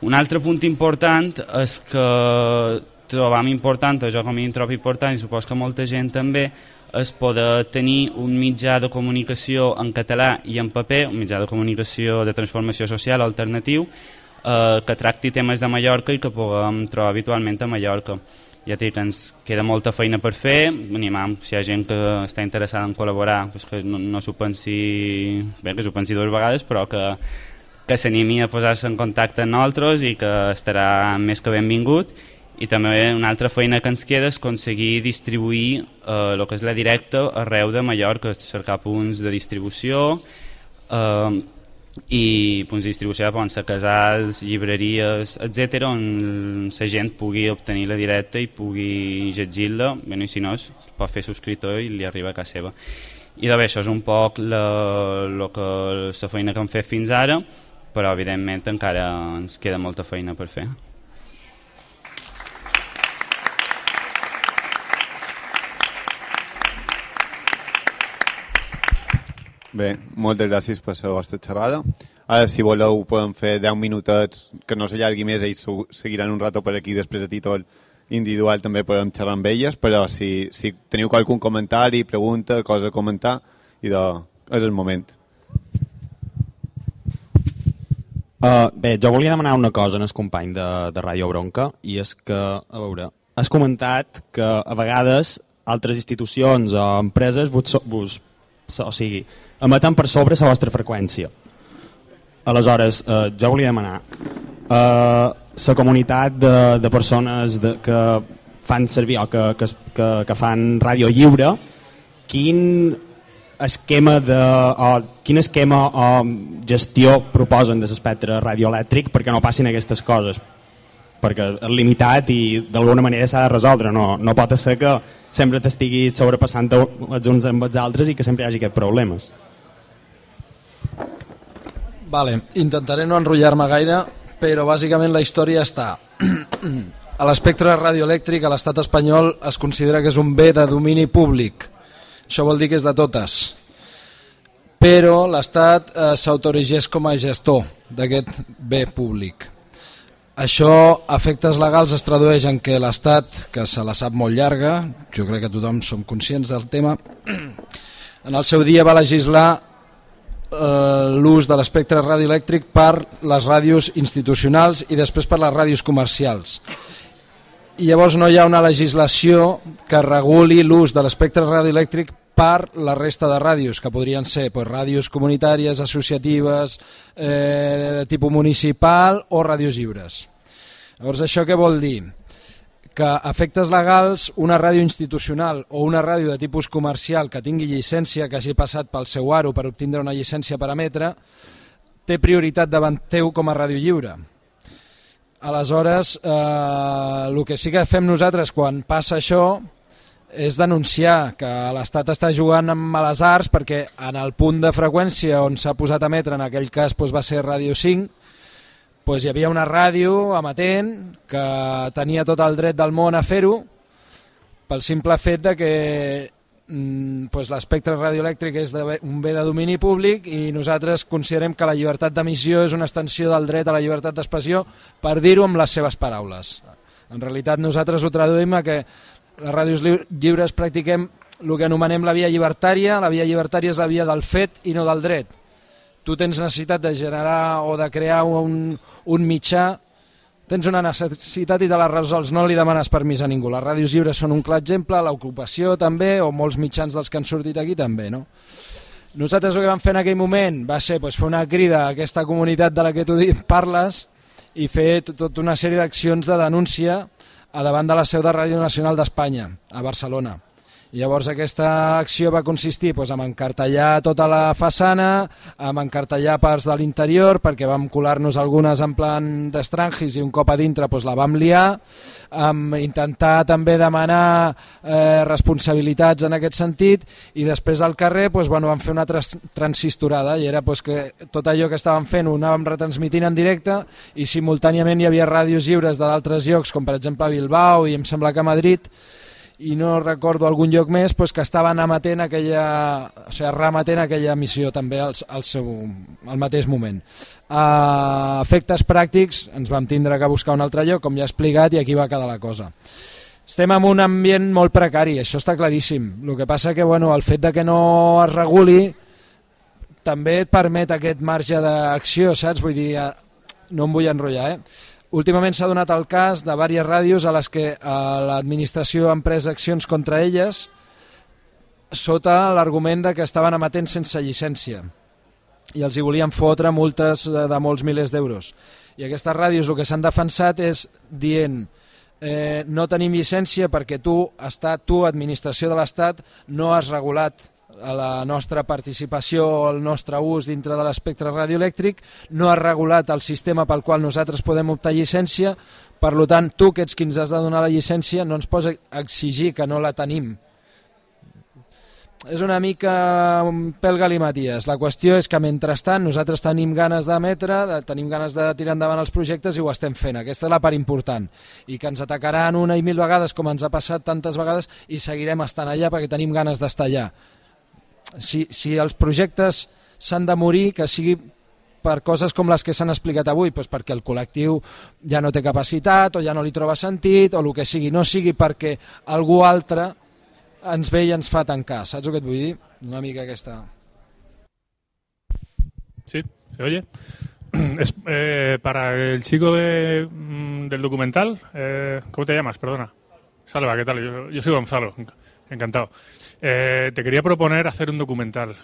Un altre punt important és que trobam important, jo com a mínim trobo important, i supos que molta gent també, és poder tenir un mitjà de comunicació en català i en paper, un mitjà de comunicació de transformació social alternatiu, eh, que tracti temes de Mallorca i que puguem trobar habitualment a Mallorca. Ja dic ens queda molta feina per fer, animam, si hi ha gent que està interessada en col·laborar, doncs que no, no s'ho pensi, bé, que s'ho pensi dues vegades, però que que s'animi a posar-se en contacte amb nosaltres i que estarà més que benvingut i també una altra feina que ens queda és aconseguir distribuir eh, el que és la directa arreu de Mallorca, cercar punts de distribució eh, i punts de distribució poden ser casals, llibreries, etc on la gent pugui obtenir la directa i pugui llegir-la, bueno, i si no es pot fer subscriptor i li arriba a casa seva. I de bé, això és un poc la, la, que, la feina que hem fet fins ara però evidentment encara ens queda molta feina per fer. Bé, moltes gràcies per la vostra xerrada. Ara, si voleu, podem fer 10 minutets que no s'allargui més, ells seguiran un rato per aquí, després de títol individual també podem xerrar amb elles, però si, si teniu qualcun comentari, pregunta, cosa a comentar, i de, és el moment. Uh, bé, jo volia demanar una cosa en el company de, de Ràdio Bronca i és que, a veure, has comentat que a vegades altres institucions o empreses vos, vos, o sigui, emeten per sobre la vostra freqüència. Aleshores, uh, jo volia demanar uh, la comunitat de, de persones de, que fan servir o que, que, que, que fan ràdio lliure, quin esquema de, o quin esquema o gestió proposen de l'espectre radioelèctric perquè no passin aquestes coses perquè és limitat i d'alguna manera s'ha de resoldre no, no pot ser que sempre t'estigui sobrepassant els uns amb els altres i que sempre hi hagi aquests problemes Vale, intentaré no enrotllar-me gaire però bàsicament la història està a l'espectre radioelèctric a l'estat espanyol es considera que és un bé de domini públic això vol dir que és de totes. Però l'Estat eh, s'autorigeix com a gestor d'aquest bé públic. Això, efectes legals, es tradueix en que l'Estat, que se la sap molt llarga, jo crec que tothom som conscients del tema, <clears throat> en el seu dia va legislar eh, l'ús de l'espectre radioelèctric per les ràdios institucionals i després per les ràdios comercials i llavors no hi ha una legislació que reguli l'ús de l'espectre radioelèctric per la resta de ràdios, que podrien ser pues, ràdios comunitàries, associatives, eh, de tipus municipal o ràdios lliures. Llavors, això què vol dir? Que efectes legals, una ràdio institucional o una ràdio de tipus comercial que tingui llicència, que hagi passat pel seu aro per obtindre una llicència per emetre, té prioritat davant teu com a ràdio lliure Aleshores, eh, el que sí que fem nosaltres quan passa això és denunciar que l'Estat està jugant amb males arts perquè en el punt de freqüència on s'ha posat a emetre, en aquell cas doncs, va ser Ràdio 5, doncs hi havia una ràdio amatent que tenia tot el dret del món a fer-ho pel simple fet de que mm, pues l'espectre radioelèctric és un bé de domini públic i nosaltres considerem que la llibertat d'emissió és una extensió del dret a la llibertat d'expressió per dir-ho amb les seves paraules. En realitat nosaltres ho traduïm a que les ràdios lliures practiquem el que anomenem la via llibertària, la via llibertària és la via del fet i no del dret. Tu tens necessitat de generar o de crear un, un mitjà tens una necessitat i te la resols, no li demanes permís a ningú. Les ràdios lliures són un clar exemple, l'ocupació també, o molts mitjans dels que han sortit aquí també, no? Nosaltres el que vam fer en aquell moment va ser pues, fer una crida a aquesta comunitat de la que tu parles i fer tota una sèrie d'accions de denúncia a davant de la seu de Ràdio Nacional d'Espanya, a Barcelona. Llavors aquesta acció va consistir doncs, en encartellar tota la façana, en encartellar parts de l'interior perquè vam colar-nos algunes en plan d'estrangis i un cop a dintre doncs, la vam liar, amb intentar també demanar eh, responsabilitats en aquest sentit i després al carrer doncs, bueno, vam fer una trans transistorada i era doncs, que tot allò que estàvem fent ho anàvem retransmitint en directe i simultàniament hi havia ràdios lliures d'altres llocs com per exemple a Bilbao i em sembla que a Madrid i no recordo algun lloc més pues, que estaven emetent aquella, o sigui, remetent aquella missió també al, al, seu, al mateix moment. A efectes pràctics ens vam tindre que buscar un altre lloc, com ja he explicat, i aquí va quedar la cosa. Estem en un ambient molt precari, això està claríssim. El que passa que bueno, el fet de que no es reguli també et permet aquest marge d'acció, saps? Vull dir, no em vull enrotllar, eh? Últimament s'ha donat el cas de diverses ràdios a les que eh, l'administració ha pres accions contra elles sota l'argument de que estaven emetent sense llicència i els hi volien fotre multes de molts milers d'euros. I aquestes ràdios el que s'han defensat és dient eh, no tenim llicència perquè tu, estat, tu administració de l'Estat, no has regulat a la nostra participació el nostre ús dintre de l'espectre radioelèctric, no ha regulat el sistema pel qual nosaltres podem optar llicència, per tant, tu que ets qui ens has de donar la llicència no ens pots exigir que no la tenim. És una mica un pèl galimaties. La qüestió és que mentrestant nosaltres tenim ganes d'emetre, tenim ganes de tirar endavant els projectes i ho estem fent. Aquesta és la part important. I que ens atacaran una i mil vegades com ens ha passat tantes vegades i seguirem estant allà perquè tenim ganes d'estar allà si, si els projectes s'han de morir, que sigui per coses com les que s'han explicat avui, doncs perquè el col·lectiu ja no té capacitat o ja no li troba sentit o el que sigui, no sigui perquè algú altre ens ve i ens fa tancar, saps el que et vull dir? Una mica aquesta... Sí, ¿se oye? <clears throat> Es, eh, para el chico de, mm, del documental, eh, ¿cómo te llamas? Perdona. Salva, ¿qué tal? Yo, yo soy Gonzalo, encantado. Eh, te quería proponer hacer un documental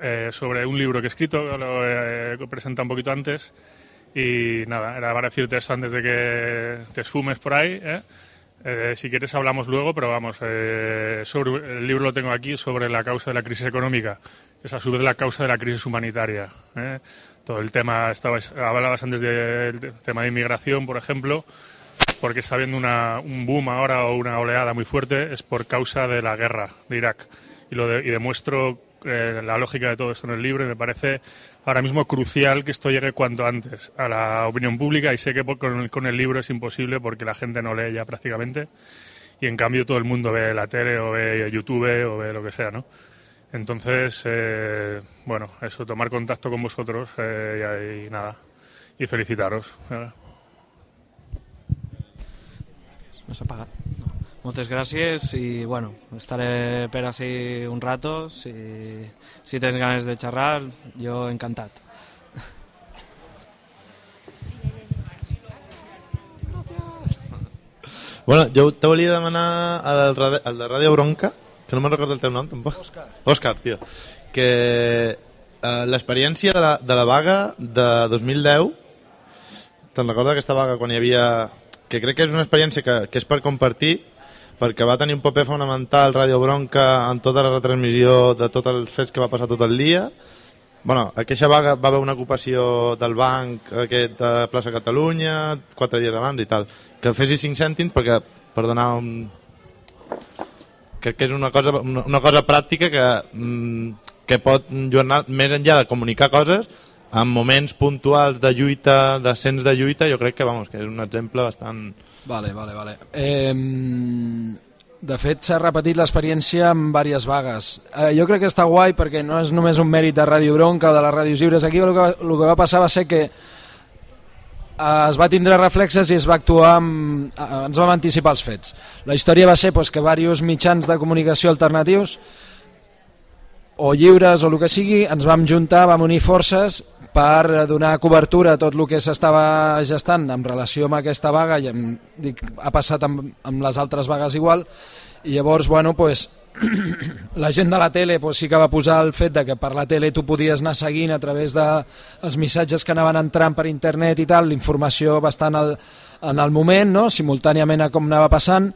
eh, sobre un libro que he escrito, lo he presentado un poquito antes. Y nada, era para decirte esto antes de que te esfumes por ahí. ¿eh? si quieres hablamos luego, pero vamos, sobre, el libro lo tengo aquí sobre la causa de la crisis económica, que es a su vez la causa de la crisis humanitaria. Todo el tema, estabas, hablabas antes del tema de inmigración, por ejemplo, porque está habiendo una, un boom ahora o una oleada muy fuerte, es por causa de la guerra de Irak. Y, lo y demuestro eh, la lógica de todo esto en el libro y me parece ahora mismo crucial que esto llegue cuanto antes a la opinión pública y sé que con, con el libro es imposible porque la gente no lee ya prácticamente y en cambio todo el mundo ve la tele o ve YouTube o ve lo que sea, ¿no? Entonces, eh, bueno, eso, tomar contacto con vosotros eh, y, y, nada, y felicitaros. ¿verdad? No s'ha apagat. No. Moltes gràcies i bueno, estaré per així un rato. Si, si tens ganes de xerrar, jo encantat. <laughs> Bueno, jo te volia demanar al, al de Ràdio Bronca, que no me'n recordo el teu nom tampoc. Òscar. Òscar, tio. Que eh, l'experiència de, la, de la vaga de 2010, te'n recordes aquesta vaga quan hi havia que crec que és una experiència que, que és per compartir perquè va tenir un paper fonamental Ràdio Bronca en tota la retransmissió de tots els fets que va passar tot el dia. Bueno, aquesta vaga va haver una ocupació del banc aquest de plaça Catalunya quatre dies abans i tal. Que fessis 5 cèntims perquè per donar un crec que és una cosa, una cosa pràctica que, mm, que pot jornar més enllà de comunicar coses en moments puntuals de lluita, d'ascens de lluita, jo crec que, vamos, que és un exemple bastant... Vale, vale, vale. Eh, De fet, s'ha repetit l'experiència amb diverses vagues. Eh, jo crec que està guai perquè no és només un mèrit de Ràdio Bronca o de les ràdios lliures. Aquí el que, el que va passar va ser que eh, es va tindre reflexes i es va actuar amb, eh, ens vam anticipar els fets. La història va ser pues, que diversos mitjans de comunicació alternatius o lliures o el que sigui, ens vam juntar, vam unir forces per donar cobertura a tot el que s'estava gestant en relació amb aquesta vaga i amb, dic, ha passat amb, amb les altres vagues igual i llavors bueno, pues, <clears throat> la gent de la tele pues, sí que va posar el fet de que per la tele tu podies anar seguint a través dels de missatges que anaven entrant per internet i tal, l'informació bastant al, en el moment, no? simultàniament a com anava passant.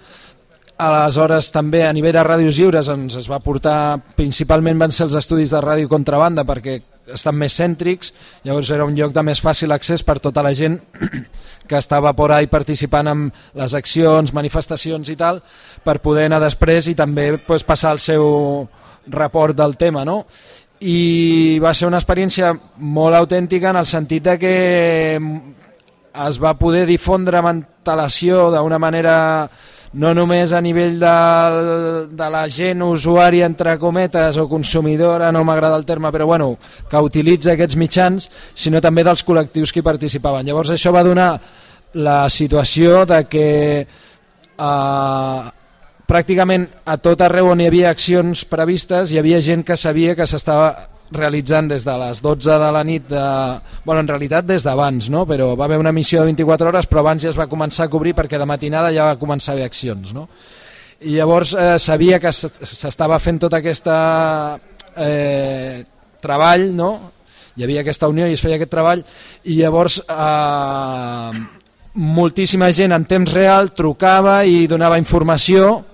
Aleshores també a nivell de ràdios lliures ens es va portar, principalment van ser els estudis de ràdio contrabanda perquè estan més cèntrics, llavors era un lloc de més fàcil accés per tota la gent <clears throat> que estava por ahí participant en les accions, manifestacions i tal, per poder anar després i també pues, passar el seu report del tema, no? I va ser una experiència molt autèntica en el sentit de que es va poder difondre amb antelació d'una manera no només a nivell de, de la gent usuari entre cometes o consumidora, no m'agrada el terme, però bueno, que utilitza aquests mitjans, sinó també dels col·lectius que hi participaven. Llavors això va donar la situació de que eh, pràcticament a tot arreu on hi havia accions previstes hi havia gent que sabia que s'estava realitzant des de les 12 de la nit de... bueno, en realitat des d'abans no? però va haver una missió de 24 hores però abans ja es va començar a cobrir perquè de matinada ja va començar a haver accions no? i llavors eh, sabia que s'estava fent tota aquesta eh, treball no? hi havia aquesta unió i es feia aquest treball i llavors eh, moltíssima gent en temps real trucava i donava informació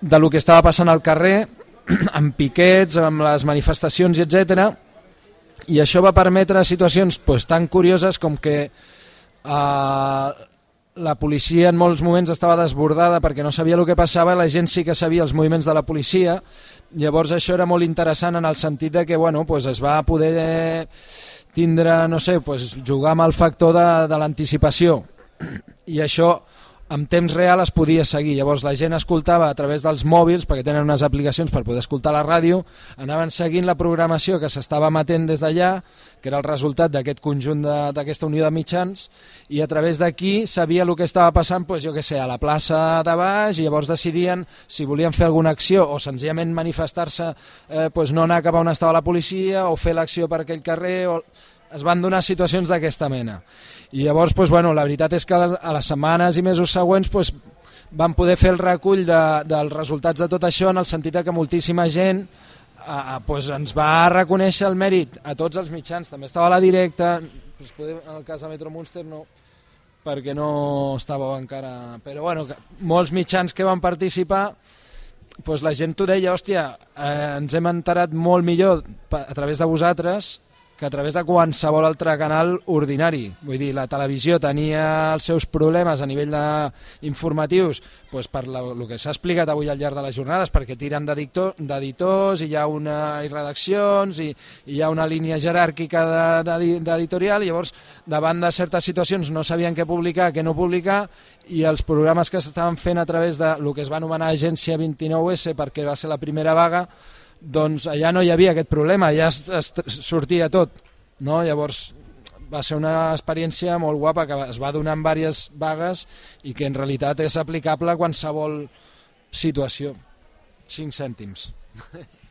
de lo que estava passant al carrer <clears throat> amb piquets, amb les manifestacions, etc. I això va permetre situacions pues, tan curioses com que eh, la policia en molts moments estava desbordada perquè no sabia el que passava, la gent sí que sabia els moviments de la policia, llavors això era molt interessant en el sentit de que bueno, pues es va poder tindre, no sé, pues jugar amb el factor de, de l'anticipació <clears throat> i això en temps real es podia seguir. Llavors la gent escoltava a través dels mòbils, perquè tenen unes aplicacions per poder escoltar la ràdio, anaven seguint la programació que s'estava matent des d'allà, que era el resultat d'aquest conjunt d'aquesta unió de mitjans, i a través d'aquí sabia el que estava passant, pues, jo que sé, a la plaça de baix, i llavors decidien si volien fer alguna acció o senzillament manifestar-se, eh, pues no anar cap on estava la policia, o fer l'acció per aquell carrer, o... es van donar situacions d'aquesta mena. I llavors, doncs, bueno, la veritat és que a les setmanes i mesos següents doncs, vam poder fer el recull de, dels resultats de tot això en el sentit que moltíssima gent eh, doncs ens va reconèixer el mèrit a tots els mitjans, també estava a la directa, doncs, poder, en el cas de Metro Monster no, perquè no estava encara... Però bueno, molts mitjans que van participar doncs la gent t'ho deia, hòstia, eh, ens hem enterat molt millor a través de vosaltres que a través de qualsevol altre canal ordinari. Vull dir, la televisió tenia els seus problemes a nivell informatius doncs per la, el que s'ha explicat avui al llarg de les jornades, perquè tiren d'editors i hi ha una, i redaccions i, i hi ha una línia jeràrquica d'editorial i llavors davant de certes situacions no sabien què publicar, què no publicar i els programes que s'estaven fent a través de lo que es va anomenar Agència 29S perquè va ser la primera vaga doncs allà no hi havia aquest problema, ja es, es, sortia tot. No? Llavors va ser una experiència molt guapa que es va donar en diverses vagues i que en realitat és aplicable a qualsevol situació. 5 cèntims. <laughs>